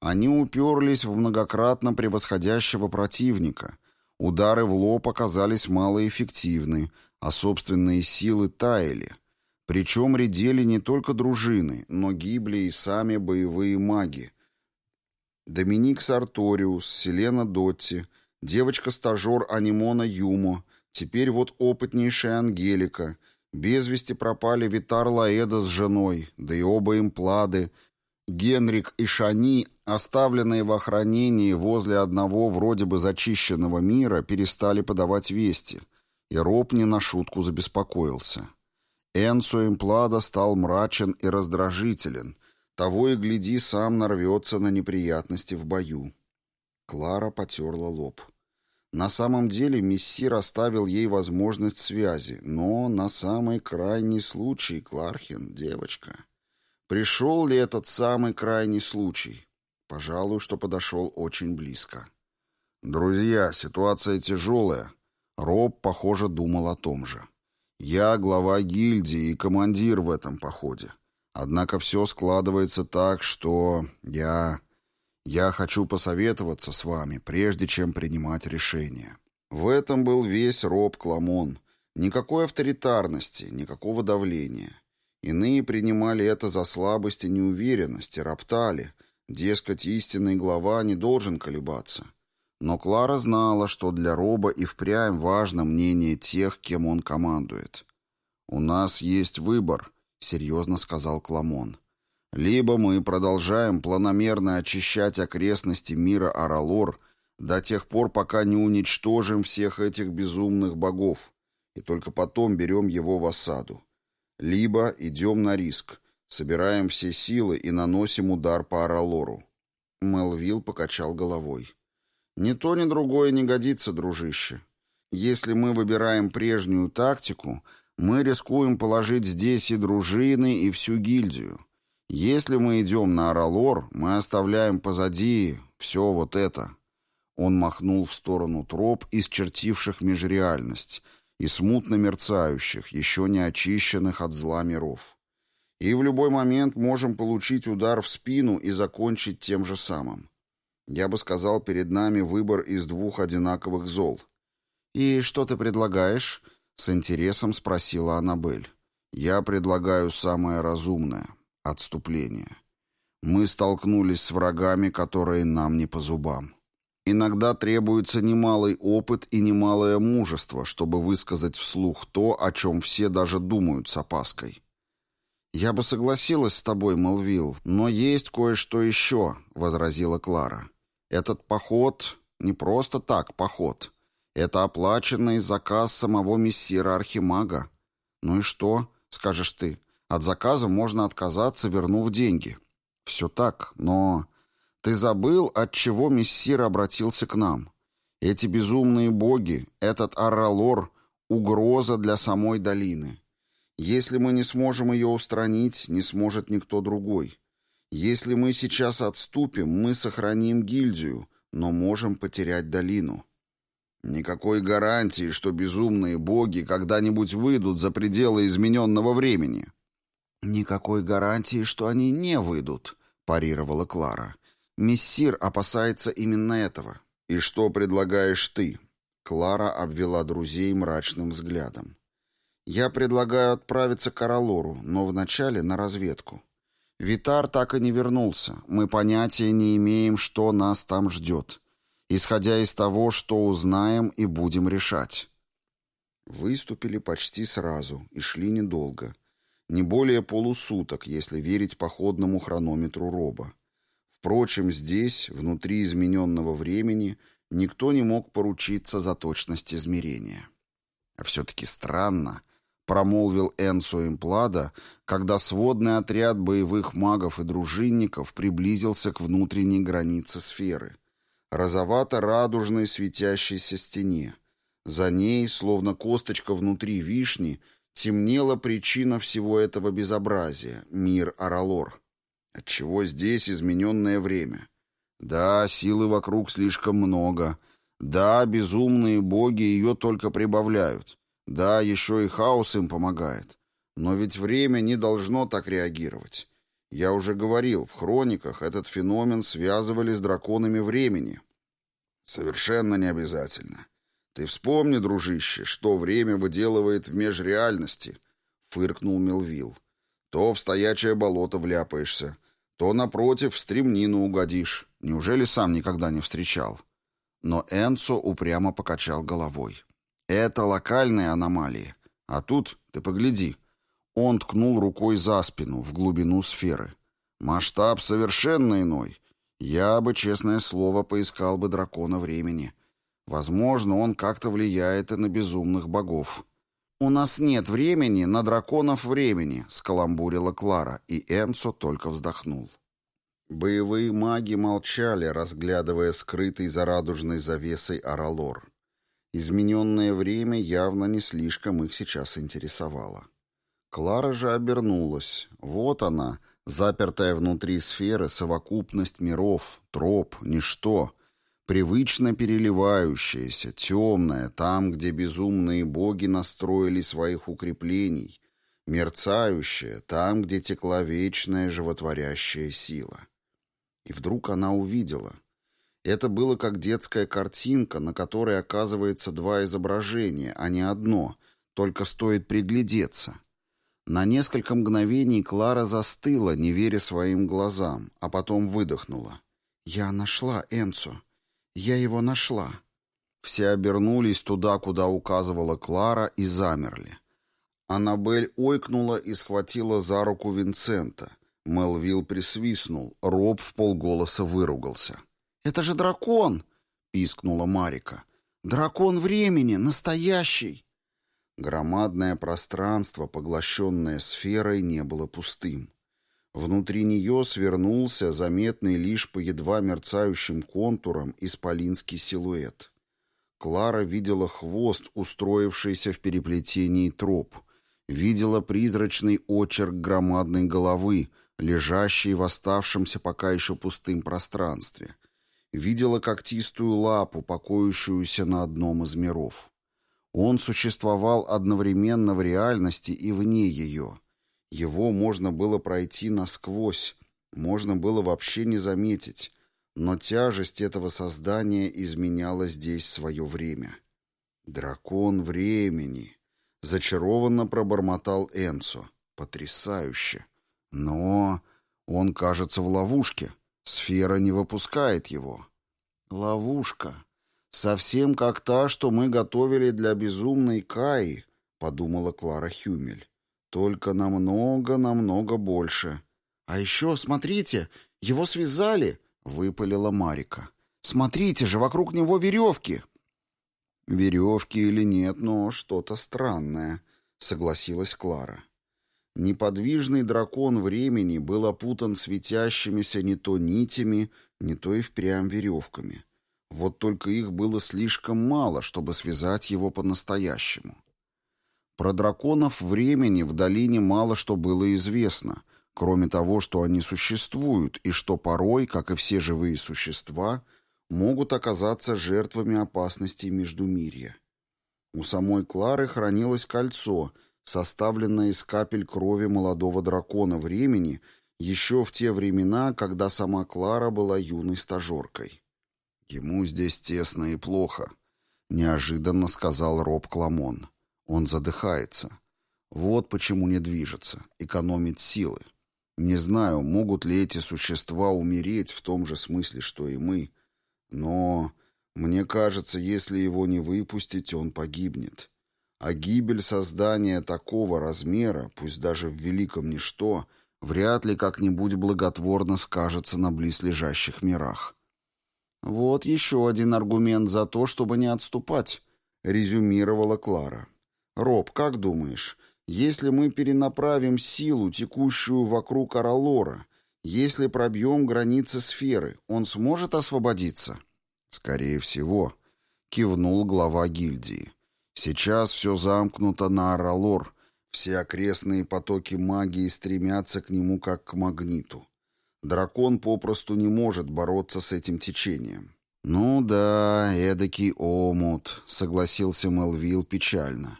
Они уперлись в многократно превосходящего противника. Удары в лоб оказались малоэффективны, а собственные силы таяли. Причем редели не только дружины, но гибли и сами боевые маги. Доминик Сарториус, Селена Дотти, девочка-стажер Анимона Юмо, теперь вот опытнейшая Ангелика, без вести пропали Витар Лаэда с женой, да и оба им плады, Генрик и Шани, оставленные в охранении возле одного вроде бы зачищенного мира, перестали подавать вести — и Роб не на шутку забеспокоился. Энсо Имплада стал мрачен и раздражителен. Того и гляди, сам нарвется на неприятности в бою. Клара потерла лоб. На самом деле мессир оставил ей возможность связи, но на самый крайний случай, Клархин, девочка. Пришел ли этот самый крайний случай? Пожалуй, что подошел очень близко. «Друзья, ситуация тяжелая», Роб, похоже, думал о том же. «Я глава гильдии и командир в этом походе. Однако все складывается так, что я... Я хочу посоветоваться с вами, прежде чем принимать решение». В этом был весь Роб Кламон. Никакой авторитарности, никакого давления. Иные принимали это за слабость и неуверенность, и роптали. Дескать, истинный глава не должен колебаться. Но Клара знала, что для Роба и впрямь важно мнение тех, кем он командует. «У нас есть выбор», — серьезно сказал Кламон. «Либо мы продолжаем планомерно очищать окрестности мира Аралор до тех пор, пока не уничтожим всех этих безумных богов, и только потом берем его в осаду. Либо идем на риск, собираем все силы и наносим удар по Аралору». Мелвилл покачал головой. Ни то, ни другое не годится, дружище. Если мы выбираем прежнюю тактику, мы рискуем положить здесь и дружины, и всю гильдию. Если мы идем на Аралор, мы оставляем позади все вот это. Он махнул в сторону троп, исчертивших межреальность, и смутно мерцающих, еще не очищенных от зла миров. И в любой момент можем получить удар в спину и закончить тем же самым. Я бы сказал, перед нами выбор из двух одинаковых зол. «И что ты предлагаешь?» — с интересом спросила Аннабель. «Я предлагаю самое разумное — отступление. Мы столкнулись с врагами, которые нам не по зубам. Иногда требуется немалый опыт и немалое мужество, чтобы высказать вслух то, о чем все даже думают с опаской. «Я бы согласилась с тобой, Мелвилл, но есть кое-что еще», — возразила Клара. «Этот поход не просто так поход. Это оплаченный заказ самого мессира Архимага. Ну и что, скажешь ты, от заказа можно отказаться, вернув деньги». «Все так, но ты забыл, от чего мессир обратился к нам? Эти безумные боги, этот Арралор — угроза для самой долины. Если мы не сможем ее устранить, не сможет никто другой. Если мы сейчас отступим, мы сохраним гильдию, но можем потерять долину». Никакой гарантии, что безумные боги когда-нибудь выйдут за пределы измененного времени. «Никакой гарантии, что они не выйдут», — парировала Клара. «Мессир опасается именно этого». «И что предлагаешь ты?» Клара обвела друзей мрачным взглядом. «Я предлагаю отправиться к Аралору, но вначале на разведку. Витар так и не вернулся. Мы понятия не имеем, что нас там ждет. Исходя из того, что узнаем и будем решать». Выступили почти сразу и шли недолго. Не более полусуток, если верить походному хронометру Роба. Впрочем, здесь, внутри измененного времени, никто не мог поручиться за точность измерения. А все-таки странно, промолвил Энсо Имплада, когда сводный отряд боевых магов и дружинников приблизился к внутренней границе сферы. Розовато-радужной светящейся стене. За ней, словно косточка внутри вишни, темнела причина всего этого безобразия — мир Аралор. Отчего здесь измененное время? Да, силы вокруг слишком много. Да, безумные боги ее только прибавляют. Да, еще и хаос им помогает. Но ведь время не должно так реагировать. Я уже говорил, в хрониках этот феномен связывали с драконами времени. Совершенно не обязательно. «Ты вспомни, дружище, что время выделывает в межреальности», — фыркнул Мелвилл. «То в стоячее болото вляпаешься, то, напротив, в стремнину угодишь. Неужели сам никогда не встречал?» Но Энцо упрямо покачал головой. «Это локальные аномалии. А тут, ты погляди». Он ткнул рукой за спину, в глубину сферы. «Масштаб совершенно иной. Я бы, честное слово, поискал бы дракона времени». Возможно, он как-то влияет и на безумных богов. «У нас нет времени на драконов времени», — скаламбурила Клара, и Энцо только вздохнул. Боевые маги молчали, разглядывая скрытый за радужной завесой Аралор. Измененное время явно не слишком их сейчас интересовало. Клара же обернулась. Вот она, запертая внутри сферы совокупность миров, троп, ничто — привычно переливающаяся, темная, там, где безумные боги настроили своих укреплений, мерцающая, там, где текла вечная животворящая сила. И вдруг она увидела. Это было как детская картинка, на которой оказывается два изображения, а не одно, только стоит приглядеться. На несколько мгновений Клара застыла, не веря своим глазам, а потом выдохнула. «Я нашла Энцо. Я его нашла». Все обернулись туда, куда указывала Клара, и замерли. Аннабель ойкнула и схватила за руку Винсента. Мелвилл присвистнул, Роб в полголоса выругался. «Это же дракон!» — пискнула Марика. «Дракон времени, настоящий!» Громадное пространство, поглощенное сферой, не было пустым. Внутри нее свернулся, заметный лишь по едва мерцающим контурам, исполинский силуэт. Клара видела хвост, устроившийся в переплетении троп, видела призрачный очерк громадной головы, лежащей в оставшемся пока еще пустым пространстве, видела когтистую лапу, покоящуюся на одном из миров. Он существовал одновременно в реальности и вне ее. Его можно было пройти насквозь, можно было вообще не заметить, но тяжесть этого создания изменяла здесь свое время. «Дракон времени!» — зачарованно пробормотал Энцо. «Потрясающе! Но он, кажется, в ловушке. Сфера не выпускает его». «Ловушка. Совсем как та, что мы готовили для безумной Каи», — подумала Клара Хюмель. «Только намного-намного больше». «А еще, смотрите, его связали!» — выпалила Марика. «Смотрите же, вокруг него веревки!» «Веревки или нет, но что-то странное», — согласилась Клара. Неподвижный дракон времени был опутан светящимися не то нитями, не то и впрямь веревками. Вот только их было слишком мало, чтобы связать его по-настоящему. Про драконов времени в долине мало что было известно, кроме того, что они существуют и что порой, как и все живые существа, могут оказаться жертвами опасностей Междумирья. У самой Клары хранилось кольцо, составленное из капель крови молодого дракона времени еще в те времена, когда сама Клара была юной стажеркой. «Ему здесь тесно и плохо», — неожиданно сказал Роб Кламон. «Он задыхается. Вот почему не движется, экономит силы. Не знаю, могут ли эти существа умереть в том же смысле, что и мы, но мне кажется, если его не выпустить, он погибнет. А гибель создания такого размера, пусть даже в великом ничто, вряд ли как-нибудь благотворно скажется на близлежащих мирах. «Вот еще один аргумент за то, чтобы не отступать», — резюмировала Клара. «Роб, как думаешь, если мы перенаправим силу, текущую вокруг Аралора, если пробьем границы сферы, он сможет освободиться? Скорее всего, кивнул глава гильдии. Сейчас все замкнуто на Аралор, все окрестные потоки магии стремятся к нему как к магниту. Дракон попросту не может бороться с этим течением. «Ну да, эдакий омут», — согласился Мелвилл печально.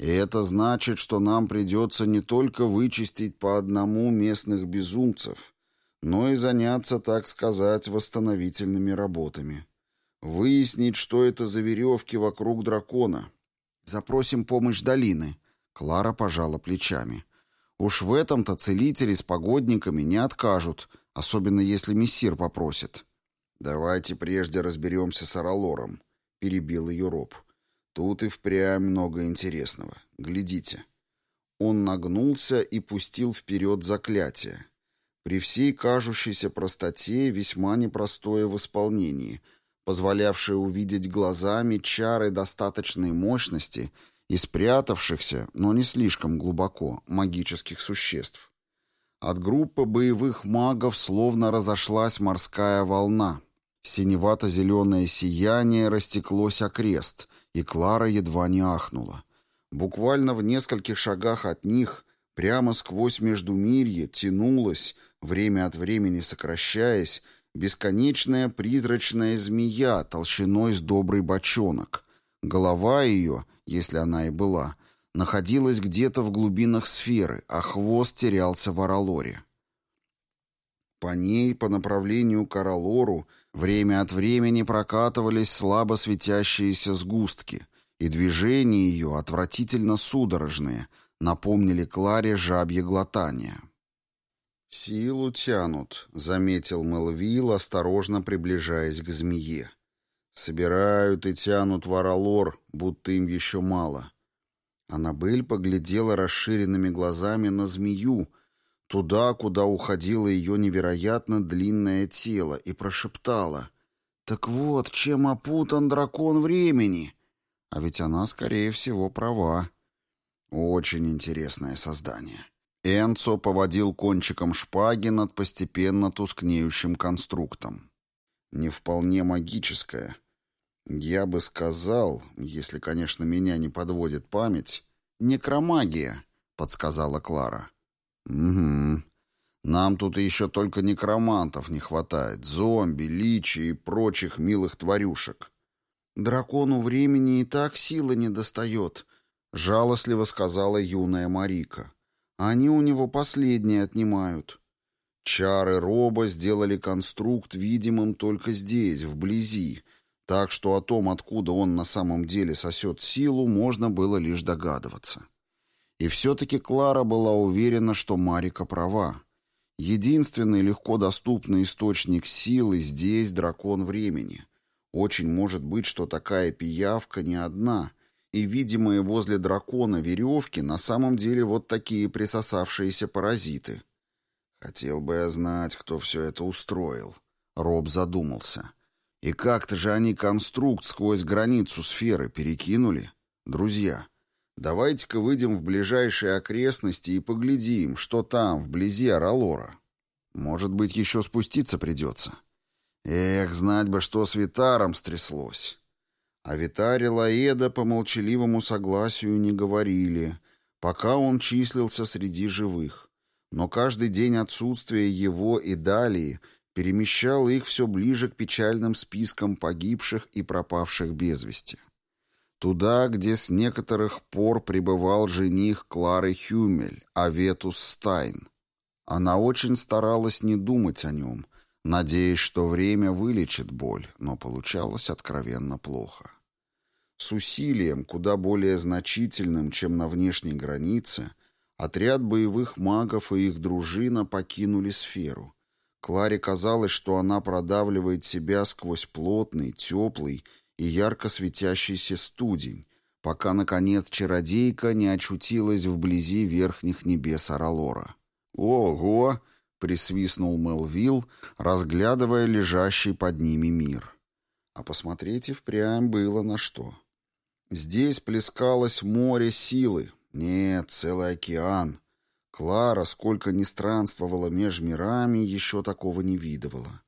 И это значит, что нам придется не только вычистить по одному местных безумцев, но и заняться, так сказать, восстановительными работами. Выяснить, что это за веревки вокруг дракона. Запросим помощь долины. Клара пожала плечами. Уж в этом-то целители с погодниками не откажут, особенно если мессир попросит. «Давайте прежде разберемся с Аралором», — перебил ее Роб. Тут и впрямь много интересного. Глядите. Он нагнулся и пустил вперед заклятие. При всей кажущейся простоте весьма непростое в исполнении, позволявшее увидеть глазами чары достаточной мощности и спрятавшихся, но не слишком глубоко, магических существ. От группы боевых магов словно разошлась морская волна. Синевато-зеленое сияние растеклось окрест — и Клара едва не ахнула. Буквально в нескольких шагах от них, прямо сквозь междумирье, тянулась, время от времени сокращаясь, бесконечная призрачная змея толщиной с добрый бочонок. Голова ее, если она и была, находилась где-то в глубинах сферы, а хвост терялся в Аралоре. По ней, по направлению к Аралору, Время от времени прокатывались слабо светящиеся сгустки, и движения ее, отвратительно судорожные, напомнили Кларе жабье глотание. «Силу тянут», — заметил Мелвилл, осторожно приближаясь к змее. «Собирают и тянут воролор, будто им еще мало». Аннабель поглядела расширенными глазами на змею, туда, куда уходило ее невероятно длинное тело, и прошептала «Так вот, чем опутан дракон времени!» А ведь она, скорее всего, права. Очень интересное создание. Энцо поводил кончиком шпаги над постепенно тускнеющим конструктом. Не вполне магическое. Я бы сказал, если, конечно, меня не подводит память, некромагия, подсказала Клара. «Угу. Нам тут еще только некромантов не хватает, зомби, личи и прочих милых тварюшек». Дракону времени и так силы не достает», — жалостливо сказала юная Марика. «Они у него последние отнимают». Чары Роба сделали конструкт видимым только здесь, вблизи, так что о том, откуда он на самом деле сосет силу, можно было лишь догадываться. И все-таки Клара была уверена, что Марика права. Единственный легко доступный источник силы здесь дракон времени. Очень может быть, что такая пиявка не одна, и видимые возле дракона веревки на самом деле вот такие присосавшиеся паразиты. Хотел бы я знать, кто все это устроил. Роб задумался. И как-то же они конструкт сквозь границу сферы перекинули. Друзья, давайте-ка выйдем в ближайшие окрестности и поглядим, что там, вблизи Аралора. Может быть, еще спуститься придется. Эх, знать бы, что с Витаром стряслось. А Витаре Лаэда по молчаливому согласию не говорили, пока он числился среди живых. Но каждый день отсутствия его и Далии перемещал их все ближе к печальным спискам погибших и пропавших без вести. Туда, где с некоторых пор пребывал жених Клары Хюмель, Аветус Стайн. Она очень старалась не думать о нем, надеясь, что время вылечит боль, но получалось откровенно плохо. С усилием, куда более значительным, чем на внешней границе, отряд боевых магов и их дружина покинули сферу. Кларе казалось, что она продавливает себя сквозь плотный, теплый и ярко светящийся студень, пока, наконец, чародейка не очутилась вблизи верхних небес Аралора. «Ого!» Присвистнул Мелвилл, разглядывая лежащий под ними мир. А посмотреть и впрямь было на что. Здесь плескалось море силы. Нет, целый океан. Клара, сколько ни странствовала меж мирами, еще такого не видывала.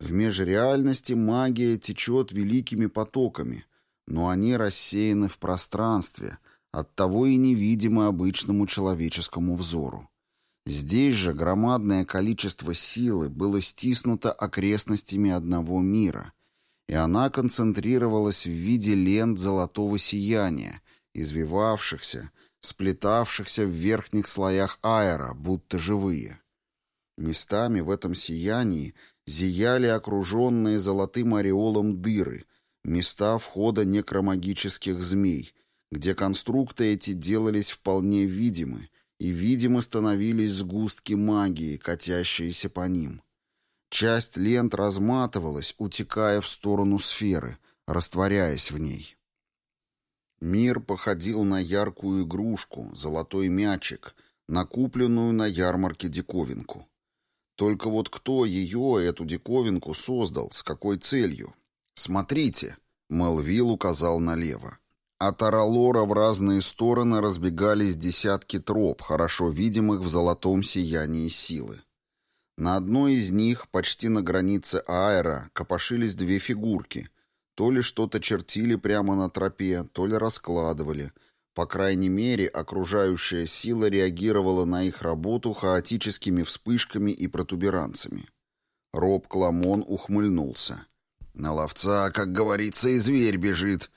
В межреальности магия течет великими потоками, но они рассеяны в пространстве, оттого и невидимы обычному человеческому взору. Здесь же громадное количество силы было стиснуто окрестностями одного мира, и она концентрировалась в виде лент золотого сияния, извивавшихся, сплетавшихся в верхних слоях аэра, будто живые. Местами в этом сиянии зияли окруженные золотым ореолом дыры, места входа некромагических змей, где конструкты эти делались вполне видимы, и, видимо, становились сгустки магии, катящиеся по ним. Часть лент разматывалась, утекая в сторону сферы, растворяясь в ней. Мир походил на яркую игрушку, золотой мячик, накупленную на ярмарке диковинку. Только вот кто ее, эту диковинку, создал, с какой целью? «Смотрите», — Мелвилл указал налево. От Аралора в разные стороны разбегались десятки троп, хорошо видимых в золотом сиянии силы. На одной из них, почти на границе аэра, копошились две фигурки. То ли что-то чертили прямо на тропе, то ли раскладывали. По крайней мере, окружающая сила реагировала на их работу хаотическими вспышками и протуберанцами. Роб Кламон ухмыльнулся. «На ловца, как говорится, и зверь бежит»,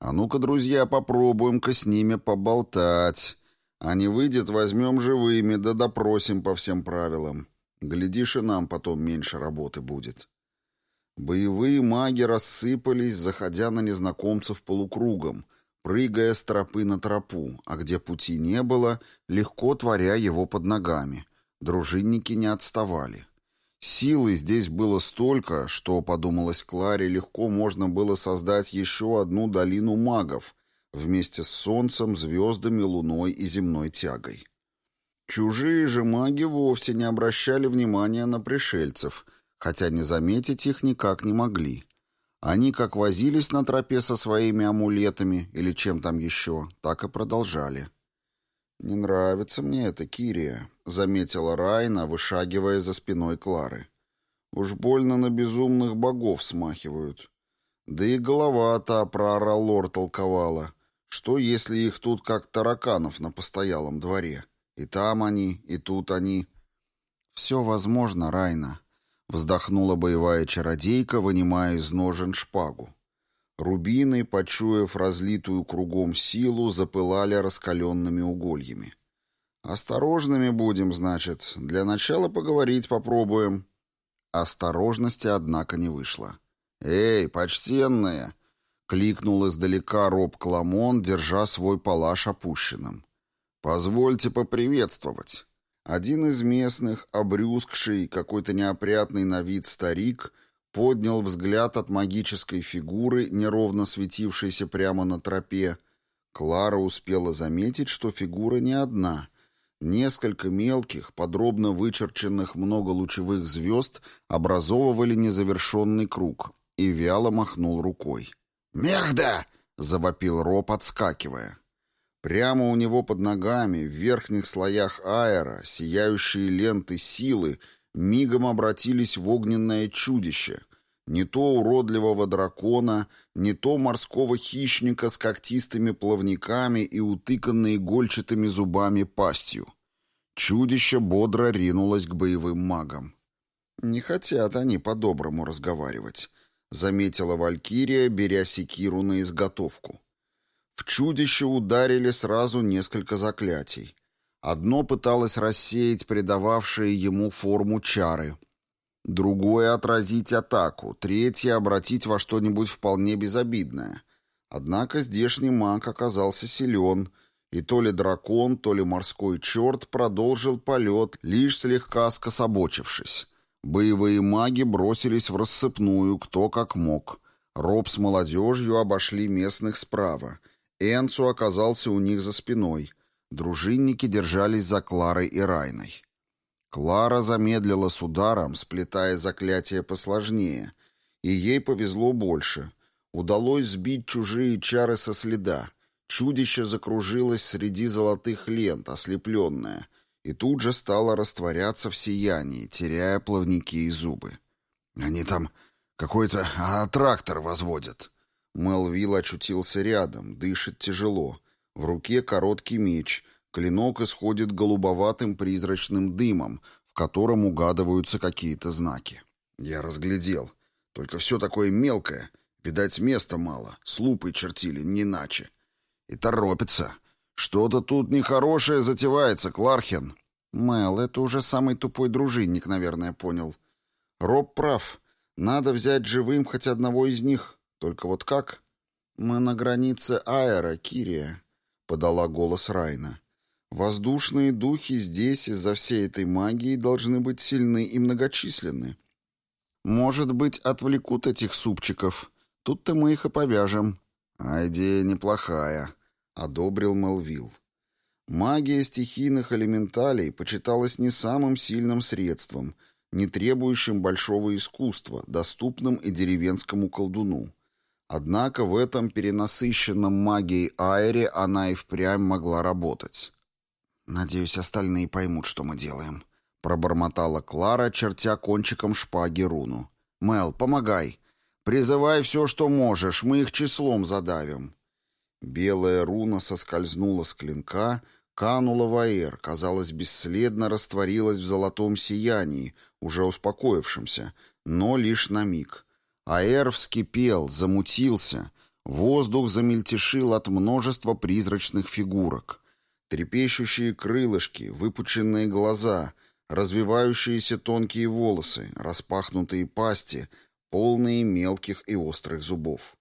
а ну-ка, друзья, попробуем-ка с ними поболтать. А не выйдет, возьмем живыми, да допросим по всем правилам. Глядишь, и нам потом меньше работы будет. Боевые маги рассыпались, заходя на незнакомцев полукругом, прыгая с тропы на тропу, а где пути не было, легко творя его под ногами. Дружинники не отставали. Силы здесь было столько, что, подумалось Кларе, легко можно было создать еще одну долину магов вместе с солнцем, звездами, луной и земной тягой. Чужие же маги вовсе не обращали внимания на пришельцев, хотя не заметить их никак не могли. Они как возились на тропе со своими амулетами или чем там еще, так и продолжали. «Не нравится мне это, Кирия», — заметила Райна, вышагивая за спиной Клары. «Уж больно на безумных богов смахивают. Да и голова-то про Аралор толковала. Что, если их тут как тараканов на постоялом дворе? И там они, и тут они». «Все возможно, Райна», — вздохнула боевая чародейка, вынимая из ножен шпагу. Рубины, почуяв разлитую кругом силу, запылали раскаленными угольями. «Осторожными будем, значит. Для начала поговорить попробуем». Осторожности, однако, не вышло. «Эй, почтенные!» — кликнул издалека Роб Кламон, держа свой палаш опущенным. «Позвольте поприветствовать». Один из местных, обрюзгший, какой-то неопрятный на вид старик, поднял взгляд от магической фигуры, неровно светившейся прямо на тропе. Клара успела заметить, что фигура не одна. Несколько мелких, подробно вычерченных многолучевых звезд образовывали незавершенный круг, и вяло махнул рукой. «Мехда!» — завопил Роб, отскакивая. Прямо у него под ногами, в верхних слоях аэра, сияющие ленты силы мигом обратились в огненное чудище. Не то уродливого дракона, не то морского хищника с когтистыми плавниками и утыканной игольчатыми зубами пастью. Чудище бодро ринулось к боевым магам. «Не хотят они по-доброму разговаривать», — заметила Валькирия, беря секиру на изготовку. В чудище ударили сразу несколько заклятий. Одно пыталось рассеять придававшие ему форму чары, другое — отразить атаку, третье — обратить во что-нибудь вполне безобидное. Однако здешний маг оказался силен, и то ли дракон, то ли морской черт продолжил полет, лишь слегка скособочившись. Боевые маги бросились в рассыпную, кто как мог. Роб с молодежью обошли местных справа — Энцу оказался у них за спиной. Дружинники держались за Кларой и Райной. Клара замедлила с ударом, сплетая заклятие посложнее, и ей повезло больше. Удалось сбить чужие чары со следа. Чудище закружилось среди золотых лент, ослепленное, и тут же стало растворяться в сиянии, теряя плавники и зубы. «Они там какой-то а, трактор возводят», Мелвилл очутился рядом, дышит тяжело. В руке короткий меч, клинок исходит голубоватым призрачным дымом, в котором угадываются какие-то знаки. Я разглядел. Только все такое мелкое. Видать, места мало. С лупой чертили, не иначе. И торопится. Что-то тут нехорошее затевается, Клархен. Мел, это уже самый тупой дружинник, наверное, понял. Роб прав. Надо взять живым хоть одного из них. Только вот как? Мы на границе Аэра, Кирия, подала голос Райна. Воздушные духи здесь из-за всей этой магии должны быть сильны и многочисленны. Может быть, отвлекут этих супчиков. Тут-то мы их и повяжем. А идея неплохая, одобрил Мелвилл. Магия стихийных элементалей почиталась не самым сильным средством, не требующим большого искусства, доступным и деревенскому колдуну. Однако в этом перенасыщенном магией аэре она и впрямь могла работать. «Надеюсь, остальные поймут, что мы делаем», — пробормотала Клара, чертя кончиком шпаги руну. «Мел, помогай. Призывай все, что можешь, мы их числом задавим». Белая руна соскользнула с клинка, канула в аэр, казалось, бесследно растворилась в золотом сиянии, уже успокоившемся, но лишь на миг — Аэр вскипел, замутился, воздух замельтешил от множества призрачных фигурок. Трепещущие крылышки, выпученные глаза, развивающиеся тонкие волосы, распахнутые пасти, полные мелких и острых зубов.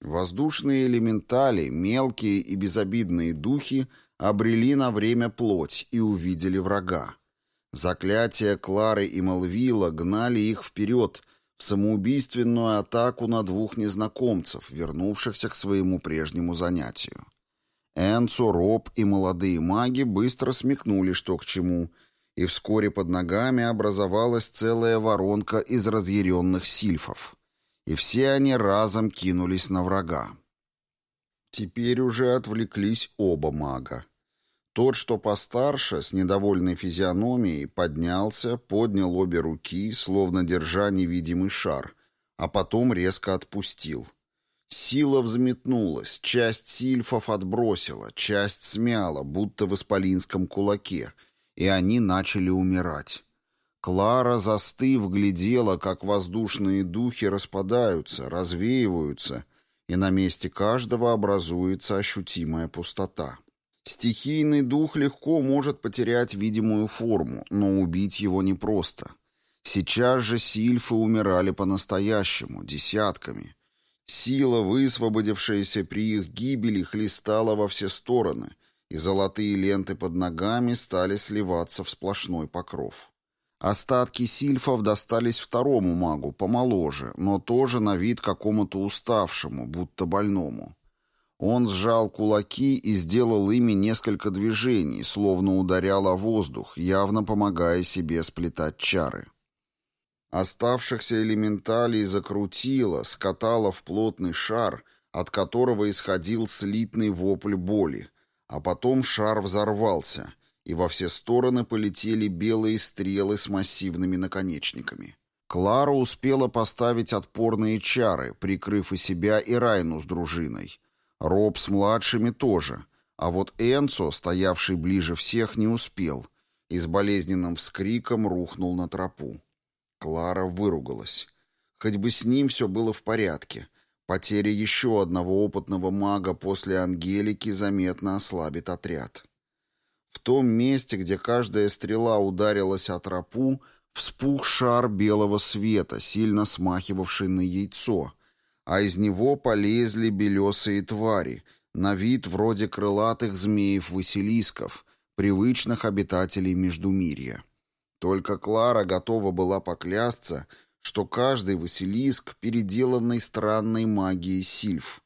Воздушные элементали, мелкие и безобидные духи обрели на время плоть и увидели врага. Заклятия Клары и Малвила гнали их вперед, самоубийственную атаку на двух незнакомцев, вернувшихся к своему прежнему занятию. Энцо, Роб и молодые маги быстро смекнули, что к чему, и вскоре под ногами образовалась целая воронка из разъяренных сильфов. И все они разом кинулись на врага. Теперь уже отвлеклись оба мага. Тот, что постарше, с недовольной физиономией, поднялся, поднял обе руки, словно держа невидимый шар, а потом резко отпустил. Сила взметнулась, часть сильфов отбросила, часть смяла, будто в исполинском кулаке, и они начали умирать. Клара, застыв, глядела, как воздушные духи распадаются, развеиваются, и на месте каждого образуется ощутимая пустота. Стихийный дух легко может потерять видимую форму, но убить его непросто. Сейчас же сильфы умирали по-настоящему, десятками. Сила, высвободившаяся при их гибели, хлестала во все стороны, и золотые ленты под ногами стали сливаться в сплошной покров. Остатки сильфов достались второму магу, помоложе, но тоже на вид какому-то уставшему, будто больному. Он сжал кулаки и сделал ими несколько движений, словно ударял о воздух, явно помогая себе сплетать чары. Оставшихся элементалей закрутило, скатало в плотный шар, от которого исходил слитный вопль боли, а потом шар взорвался, и во все стороны полетели белые стрелы с массивными наконечниками. Клара успела поставить отпорные чары, прикрыв и себя, и Райну с дружиной. Роб с младшими тоже, а вот Энцо, стоявший ближе всех, не успел, и с болезненным вскриком рухнул на тропу. Клара выругалась. Хоть бы с ним все было в порядке. Потеря еще одного опытного мага после Ангелики заметно ослабит отряд. В том месте, где каждая стрела ударилась о тропу, вспух шар белого света, сильно смахивавший на яйцо, а из него полезли белесые твари, на вид вроде крылатых змеев-василисков, привычных обитателей Междумирья. Только Клара готова была поклясться, что каждый Василиск, переделанный странной магией сильф.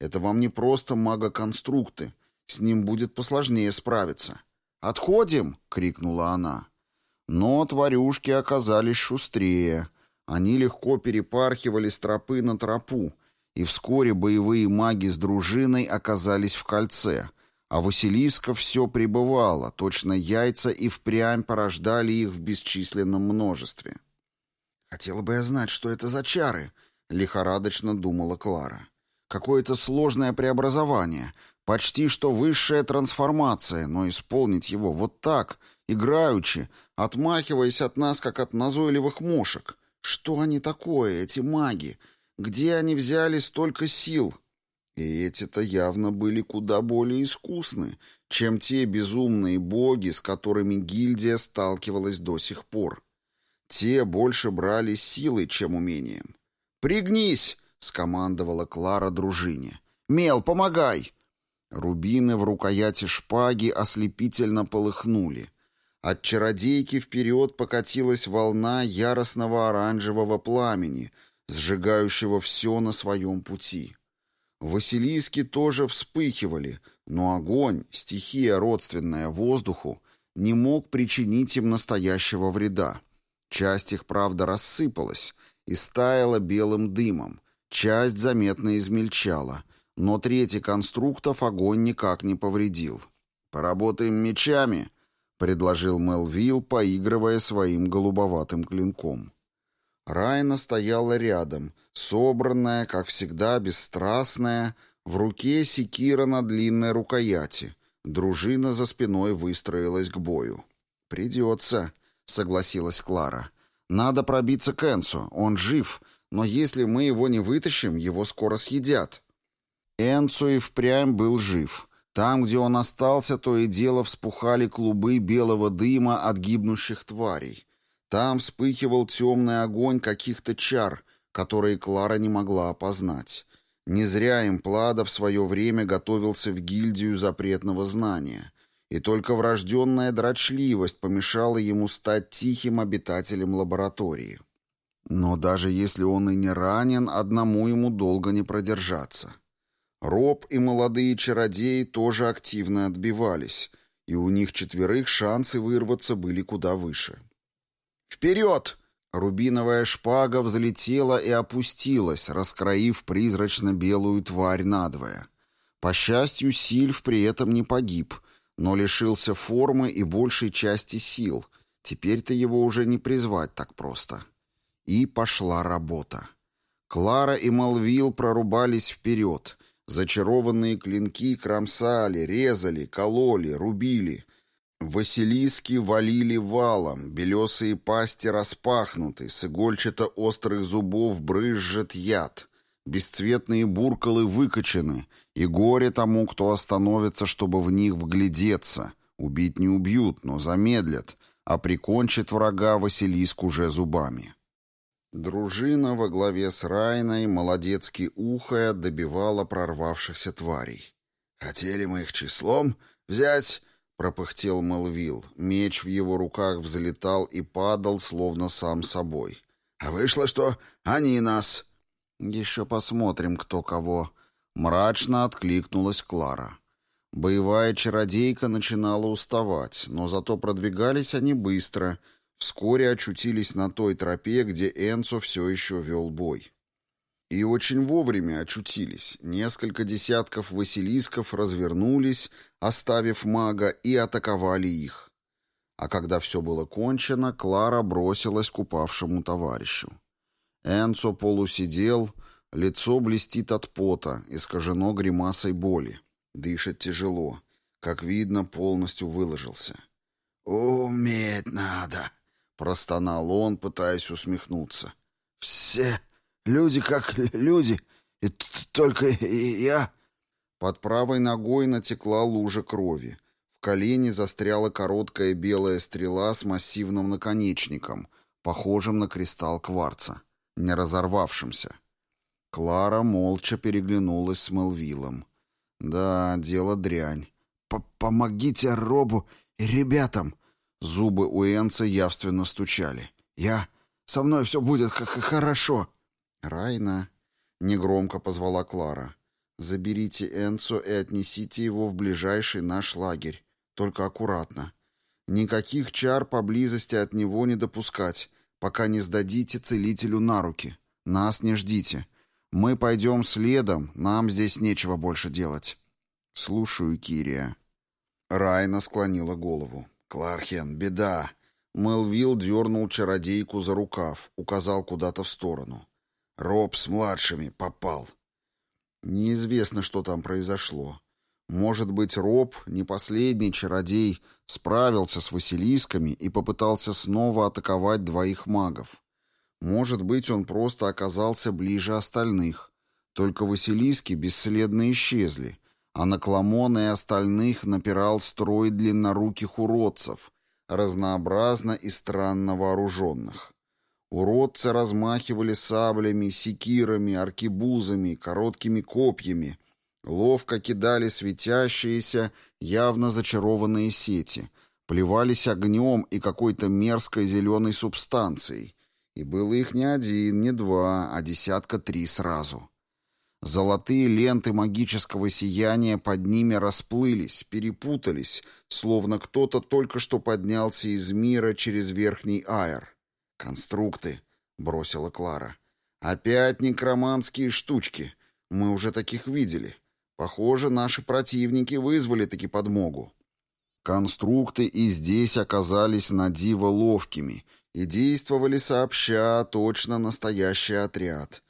Это вам не просто магоконструкты, с ним будет посложнее справиться. «Отходим!» — крикнула она. Но тварюшки оказались шустрее. Они легко перепархивали с тропы на тропу, и вскоре боевые маги с дружиной оказались в кольце — а Василиска все пребывало, точно яйца и впрямь порождали их в бесчисленном множестве. «Хотела бы я знать, что это за чары», — лихорадочно думала Клара. «Какое-то сложное преобразование, почти что высшая трансформация, но исполнить его вот так, играючи, отмахиваясь от нас, как от назойливых мошек. Что они такое, эти маги? Где они взяли столько сил?» И эти-то явно были куда более искусны, чем те безумные боги, с которыми гильдия сталкивалась до сих пор. Те больше брали силой, чем умением. «Пригнись!» — скомандовала Клара дружине. «Мел, помогай!» Рубины в рукояти шпаги ослепительно полыхнули. От чародейки вперед покатилась волна яростного оранжевого пламени, сжигающего все на своем пути. Василиски тоже вспыхивали, но огонь, стихия, родственная воздуху, не мог причинить им настоящего вреда. Часть их, правда, рассыпалась и стаяла белым дымом, часть заметно измельчала, но третий конструктов огонь никак не повредил. «Поработаем мечами», — предложил Мелвилл, поигрывая своим голубоватым клинком. Райна стояла рядом, собранная, как всегда, бесстрастная, в руке секира на длинной рукояти. Дружина за спиной выстроилась к бою. «Придется», — согласилась Клара. «Надо пробиться к Энсу. Он жив, но если мы его не вытащим, его скоро съедят». Энцо и впрямь был жив. Там, где он остался, то и дело вспухали клубы белого дыма от гибнущих тварей. Там вспыхивал темный огонь каких-то чар, которые Клара не могла опознать. Не зря им Плада в свое время готовился в гильдию запретного знания, и только врожденная дрочливость помешала ему стать тихим обитателем лаборатории. Но даже если он и не ранен, одному ему долго не продержаться. Роб и молодые чародеи тоже активно отбивались, и у них четверых шансы вырваться были куда выше. «Вперед!» Рубиновая шпага взлетела и опустилась, раскроив призрачно-белую тварь надвое. По счастью, Сильв при этом не погиб, но лишился формы и большей части сил. Теперь-то его уже не призвать так просто. И пошла работа. Клара и Малвил прорубались вперед. Зачарованные клинки кромсали, резали, кололи, рубили. Василиски валили валом, белесые пасти распахнуты, с игольчато-острых зубов брызжет яд. Бесцветные буркалы выкочены, и горе тому, кто остановится, чтобы в них вглядеться. Убить не убьют, но замедлят, а прикончит врага Василиск уже зубами. Дружина во главе с Райной, молодецки ухая, добивала прорвавшихся тварей. «Хотели мы их числом взять?» — пропыхтел Мелвилл. Меч в его руках взлетал и падал, словно сам собой. «А вышло, что они нас...» «Еще посмотрим, кто кого». Мрачно откликнулась Клара. Боевая чародейка начинала уставать, но зато продвигались они быстро. Вскоре очутились на той тропе, где Энцо все еще вел бой. И очень вовремя очутились. Несколько десятков василисков развернулись, оставив мага, и атаковали их. А когда все было кончено, Клара бросилась к упавшему товарищу. Энцо полусидел, лицо блестит от пота, искажено гримасой боли. Дышит тяжело. Как видно, полностью выложился. «Уметь надо», — простонал он, пытаясь усмехнуться. «Все люди как люди, и только я...» Под правой ногой натекла лужа крови. В колене застряла короткая белая стрела с массивным наконечником, похожим на кристалл кварца не разорвавшимся. Клара молча переглянулась с Мелвиллом. «Да, дело дрянь. П «Помогите Робу и ребятам!» Зубы у Энца явственно стучали. «Я... Со мной все будет хорошо!» «Райна!» — негромко позвала Клара. «Заберите Энцо и отнесите его в ближайший наш лагерь. Только аккуратно. Никаких чар поблизости от него не допускать пока не сдадите целителю на руки. Нас не ждите. Мы пойдем следом, нам здесь нечего больше делать». «Слушаю, Кирия». Райна склонила голову. «Клархен, беда!» Мелвилл дернул чародейку за рукав, указал куда-то в сторону. «Роб с младшими попал». Неизвестно, что там произошло. Может быть, Роб, не последний чародей, справился с Василисками и попытался снова атаковать двоих магов. Может быть, он просто оказался ближе остальных. Только Василиски бесследно исчезли, а на Кламона и остальных напирал строй длинноруких уродцев, разнообразно и странно вооруженных. Уродцы размахивали саблями, секирами, аркебузами, короткими копьями — Ловко кидали светящиеся, явно зачарованные сети, плевались огнем и какой-то мерзкой зеленой субстанцией. И было их не один, не два, а десятка три сразу. Золотые ленты магического сияния под ними расплылись, перепутались, словно кто-то только что поднялся из мира через верхний аэр. «Конструкты», — бросила Клара. «Опять некроманские штучки. Мы уже таких видели. Похоже, наши противники вызвали таки подмогу. Конструкты и здесь оказались на диво ловкими и действовали сообща, точно настоящий отряд.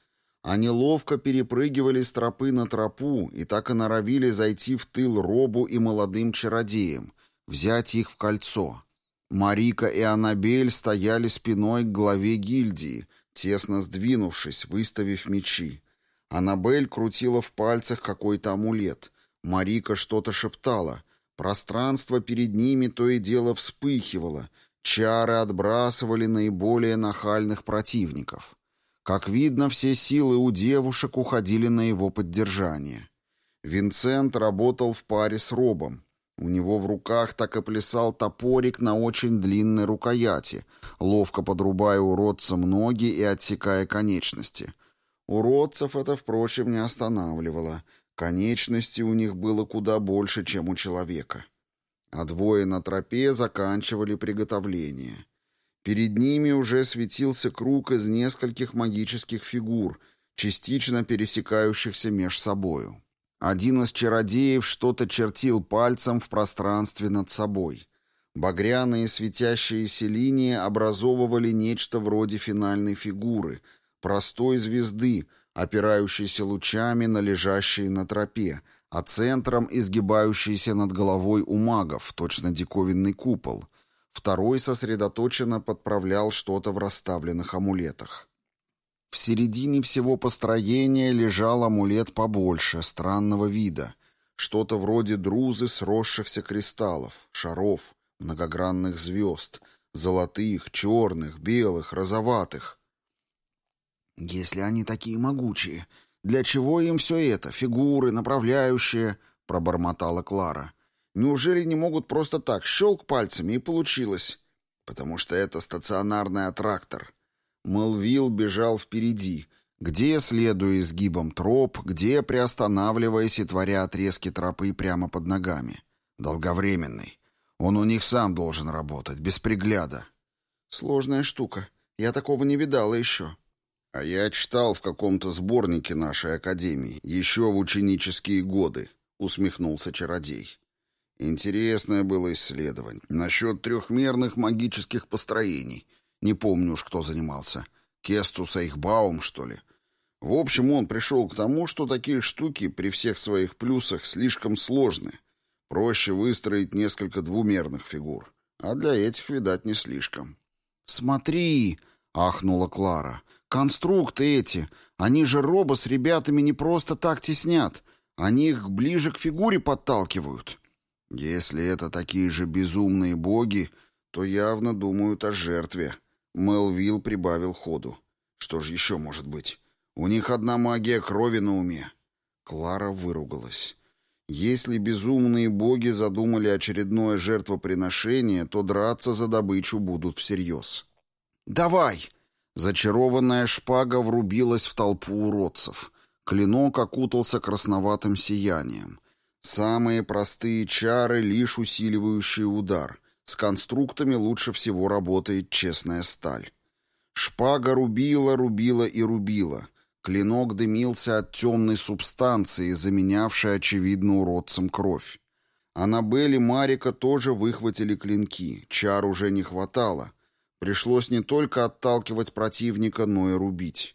Они ловко перепрыгивали с тропы на тропу и так и норовили зайти в тыл Робу и молодым чародеям, взять их в кольцо. Марика и Анабель стояли спиной к главе гильдии, тесно сдвинувшись, выставив мечи. Аннабель крутила в пальцах какой-то амулет. Марика что-то шептала. Пространство перед ними то и дело вспыхивало. Чары отбрасывали наиболее нахальных противников. Как видно, все силы у девушек уходили на его поддержание. Винсент работал в паре с Робом. У него в руках так и плясал топорик на очень длинной рукояти, ловко подрубая уродцам ноги и отсекая конечности — Уродцев это, впрочем, не останавливало. Конечности у них было куда больше, чем у человека. А двое на тропе заканчивали приготовление. Перед ними уже светился круг из нескольких магических фигур, частично пересекающихся меж собою. Один из чародеев что-то чертил пальцем в пространстве над собой. Багряные светящиеся линии образовывали нечто вроде финальной фигуры — простой звезды, опирающейся лучами на лежащие на тропе, а центром изгибающийся над головой у магов, точно диковинный купол. Второй сосредоточенно подправлял что-то в расставленных амулетах. В середине всего построения лежал амулет побольше, странного вида. Что-то вроде друзы сросшихся кристаллов, шаров, многогранных звезд, золотых, черных, белых, розоватых. «Если они такие могучие, для чего им все это? Фигуры, направляющие?» — пробормотала Клара. «Неужели не могут просто так щелк пальцами и получилось?» «Потому что это стационарный аттрактор». Мелвилл бежал впереди, где, следуя изгибам троп, где, приостанавливаясь и творя отрезки тропы прямо под ногами. Долговременный. Он у них сам должен работать, без пригляда. Сложная штука. Я такого не видала еще. А я читал в каком-то сборнике нашей академии, еще в ученические годы, усмехнулся чародей. Интересное было исследование. Насчет трехмерных магических построений. Не помню уж, кто занимался. Кестус Эйхбаум, что ли. В общем, он пришел к тому, что такие штуки при всех своих плюсах слишком сложны. Проще выстроить несколько двумерных фигур. А для этих, видать, не слишком. «Смотри!» — ахнула Клара. «Конструкты эти! Они же Роба с ребятами не просто так теснят. Они их ближе к фигуре подталкивают». «Если это такие же безумные боги, то явно думают о жертве». Мелвилл прибавил ходу. «Что же еще может быть? У них одна магия крови на уме». Клара выругалась. Если безумные боги задумали очередное жертвоприношение, то драться за добычу будут всерьез. «Давай!» Зачарованная шпага врубилась в толпу уродцев. Клинок окутался красноватым сиянием. Самые простые чары, лишь усиливающие удар. С конструктами лучше всего работает честная сталь. Шпага рубила, рубила и рубила. Клинок дымился от темной субстанции, заменявшей, очевидно, уродцам кровь. Аннабель и Марика тоже выхватили клинки, чар уже не хватало. Пришлось не только отталкивать противника, но и рубить.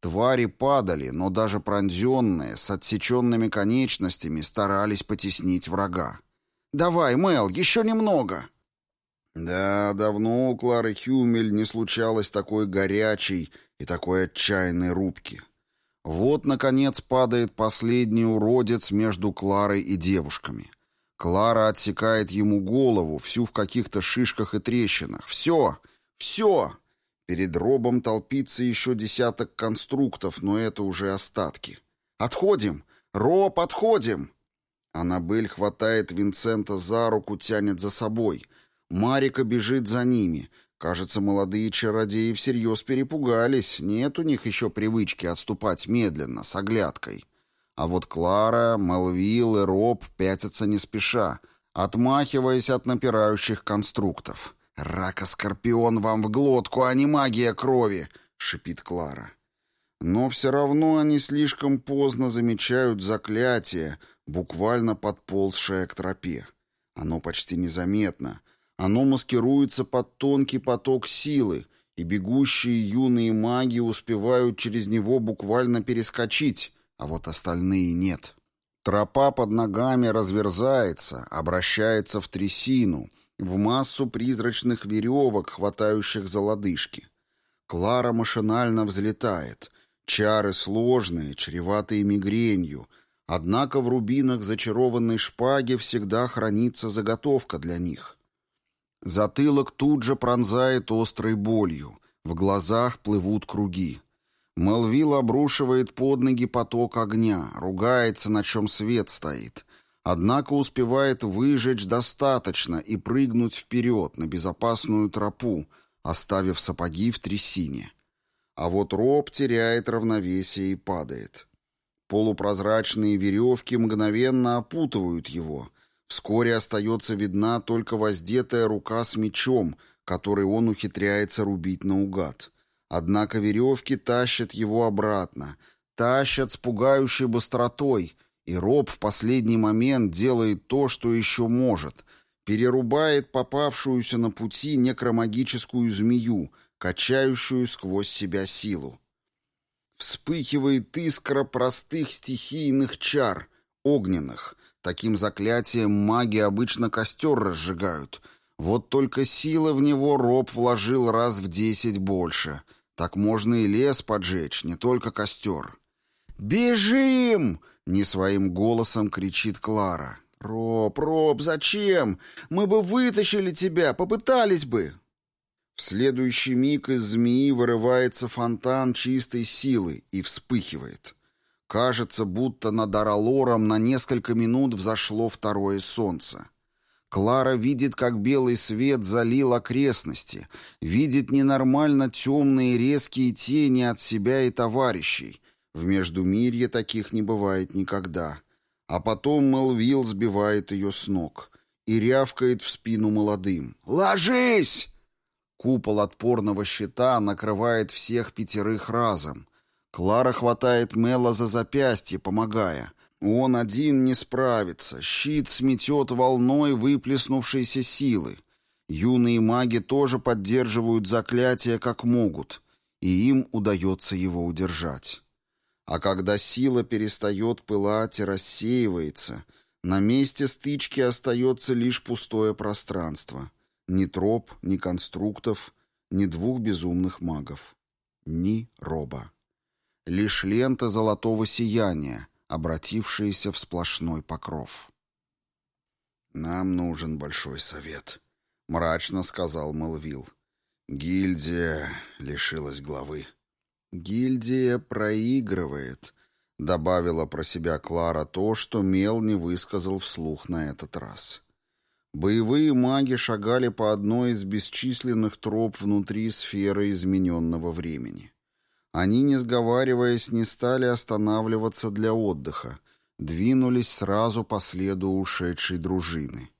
Твари падали, но даже пронзенные, с отсеченными конечностями, старались потеснить врага. «Давай, Мел, еще немного!» Да, давно у Клары Хюмель не случалось такой горячей и такой отчаянной рубки. Вот, наконец, падает последний уродец между Кларой и девушками. Клара отсекает ему голову, всю в каких-то шишках и трещинах. Все! Все! Перед робом толпится еще десяток конструктов, но это уже остатки. «Отходим! Роб, отходим!» Аннабель хватает Винсента за руку, тянет за собой. Марика бежит за ними. Кажется, молодые чародеи всерьез перепугались. Нет у них еще привычки отступать медленно, с оглядкой. А вот Клара, Мелвилл и Роб пятятся не спеша, отмахиваясь от напирающих конструктов. «Рака-скорпион вам в глотку, а не магия крови!» — шипит Клара. Но все равно они слишком поздно замечают заклятие, буквально подползшее к тропе. Оно почти незаметно, оно маскируется под тонкий поток силы, и бегущие юные маги успевают через него буквально перескочить, а вот остальные нет. Тропа под ногами разверзается, обращается в трясину, в массу призрачных веревок, хватающих за лодыжки. Клара машинально взлетает. Чары сложные, чреватые мигренью, однако в рубинах зачарованной шпаги всегда хранится заготовка для них. Затылок тут же пронзает острой болью, в глазах плывут круги. Мелвилл обрушивает под ноги поток огня, ругается, на чем свет стоит. Однако успевает выжечь достаточно и прыгнуть вперед на безопасную тропу, оставив сапоги в трясине. А вот Роб теряет равновесие и падает. Полупрозрачные веревки мгновенно опутывают его, Вскоре остается видна только воздетая рука с мечом, который он ухитряется рубить наугад. Однако веревки тащат его обратно, тащат с пугающей быстротой, и Роб в последний момент делает то, что еще может, перерубает попавшуюся на пути некромагическую змею, качающую сквозь себя силу. Вспыхивает искра простых стихийных чар, огненных, Таким заклятием маги обычно костер разжигают. Вот только силы в него роб вложил раз в десять больше. Так можно и лес поджечь, не только костер. «Бежим!» — не своим голосом кричит Клара. «Роб, Роб, зачем? Мы бы вытащили тебя, попытались бы!» В следующий миг из змеи вырывается фонтан чистой силы и вспыхивает. Кажется, будто над Аралором на несколько минут взошло второе солнце. Клара видит, как белый свет залил окрестности, видит ненормально темные резкие тени от себя и товарищей. В Междумирье таких не бывает никогда. А потом Мелвилл сбивает ее с ног и рявкает в спину молодым. «Ложись!» Купол отпорного щита накрывает всех пятерых разом. Клара хватает Мела за запястье, помогая. Он один не справится. Щит сметет волной выплеснувшейся силы. Юные маги тоже поддерживают заклятие как могут, и им удается его удержать. А когда сила перестает пылать и рассеивается, на месте стычки остается лишь пустое пространство. Ни троп, ни конструктов, ни двух безумных магов. Ни роба. Лишь лента золотого сияния, обратившаяся в сплошной покров. «Нам нужен большой совет», — мрачно сказал Мелвилл. «Гильдия лишилась главы». «Гильдия проигрывает», — добавила про себя Клара то, что Мел не высказал вслух на этот раз. Боевые маги шагали по одной из бесчисленных троп внутри сферы измененного времени. Они, не сговариваясь, не стали останавливаться для отдыха, двинулись сразу по следу ушедшей дружины.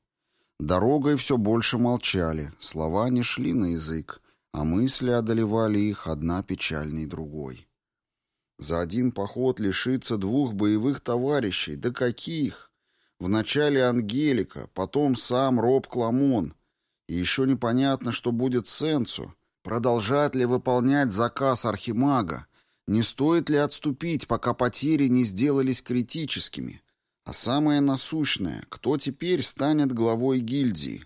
Дорогой все больше молчали, слова не шли на язык, а мысли одолевали их одна печальней другой. За один поход лишиться двух боевых товарищей, да каких! Вначале Ангелика, потом сам Роб Кламон. И еще непонятно, что будет с Сенцу, Продолжать ли выполнять заказ Архимага? Не стоит ли отступить, пока потери не сделались критическими? А самое насущное, кто теперь станет главой гильдии?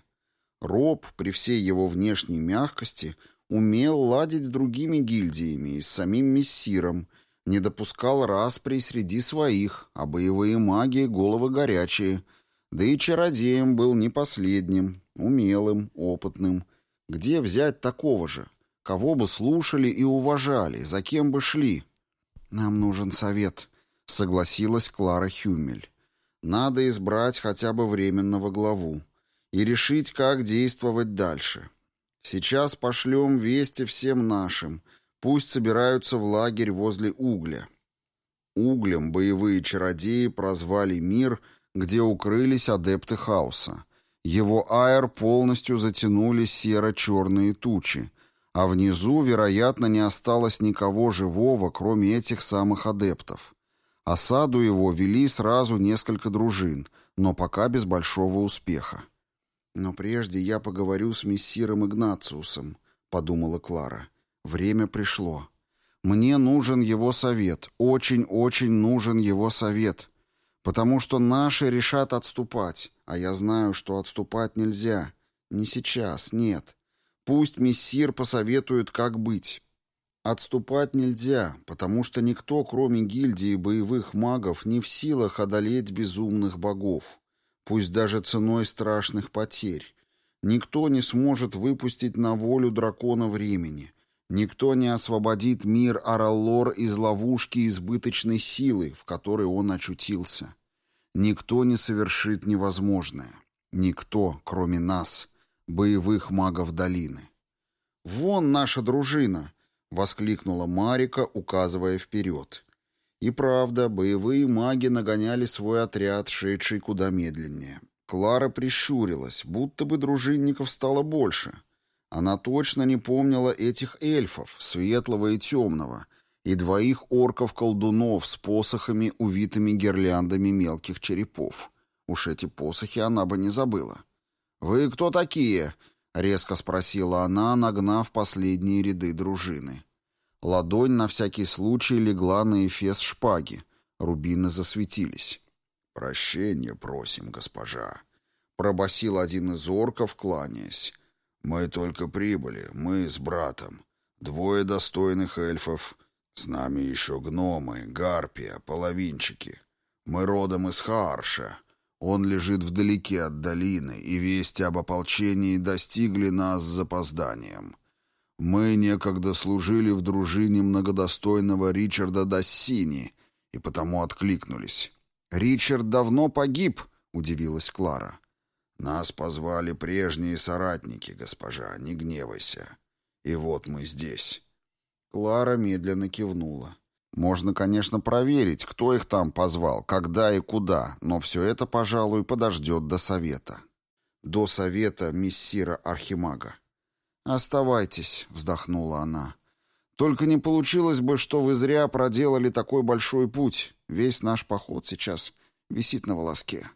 Роб, при всей его внешней мягкости, умел ладить с другими гильдиями и с самим мессиром, не допускал распри среди своих, а боевые маги — головы горячие. Да и чародеем был не последним, умелым, опытным. Где взять такого же? Кого бы слушали и уважали, за кем бы шли? Нам нужен совет, согласилась Клара Хюмель. Надо избрать хотя бы временного главу и решить, как действовать дальше. Сейчас пошлем вести всем нашим. Пусть собираются в лагерь возле угля. Углем боевые чародеи прозвали мир, где укрылись адепты хаоса. Его аэр полностью затянули серо-черные тучи, а внизу, вероятно, не осталось никого живого, кроме этих самых адептов. Осаду его вели сразу несколько дружин, но пока без большого успеха. «Но прежде я поговорю с мессиром Игнациусом», — подумала Клара. «Время пришло. Мне нужен его совет, очень-очень нужен его совет, потому что наши решат отступать, а я знаю, что отступать нельзя. Не сейчас, нет. Пусть мессир посоветует, как быть. Отступать нельзя, потому что никто, кроме гильдии боевых магов, не в силах одолеть безумных богов, пусть даже ценой страшных потерь. Никто не сможет выпустить на волю дракона времени. Никто не освободит мир Араллор из ловушки избыточной силы, в которой он очутился. Никто не совершит невозможное. Никто, кроме нас — боевых магов долины. «Вон наша дружина!» — воскликнула Марика, указывая вперед. И правда, боевые маги нагоняли свой отряд, шедший куда медленнее. Клара прищурилась, будто бы дружинников стало больше. Она точно не помнила этих эльфов, светлого и темного, и двоих орков-колдунов с посохами, увитыми гирляндами мелких черепов. Уж эти посохи она бы не забыла. «Вы кто такие?» — резко спросила она, нагнав последние ряды дружины. Ладонь на всякий случай легла на эфес шпаги. Рубины засветились. «Прощения просим, госпожа», — пробасил один из орков, кланяясь. «Мы только прибыли, мы с братом. Двое достойных эльфов. С нами еще гномы, гарпия, половинчики. Мы родом из Хаарша. Он лежит вдалеке от долины, и вести об ополчении достигли нас с запозданием. Мы некогда служили в дружине многодостойного Ричарда Дассини, и потому откликнулись. «Ричард давно погиб», — удивилась Клара. «Нас позвали прежние соратники, госпожа, не гневайся. И вот мы здесь». Клара медленно кивнула. Можно, конечно, проверить, кто их там позвал, когда и куда, но все это, пожалуй, подождет до совета. До совета миссира Архимага. «Оставайтесь», — вздохнула она. «Только не получилось бы, что вы зря проделали такой большой путь. Весь наш поход сейчас висит на волоске».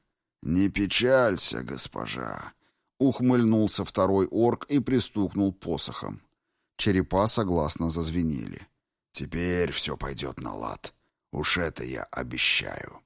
«Не печалься, госпожа», — ухмыльнулся второй орк и пристукнул посохом. Черепа согласно зазвенели. «Теперь все пойдет на лад. Уж это я обещаю».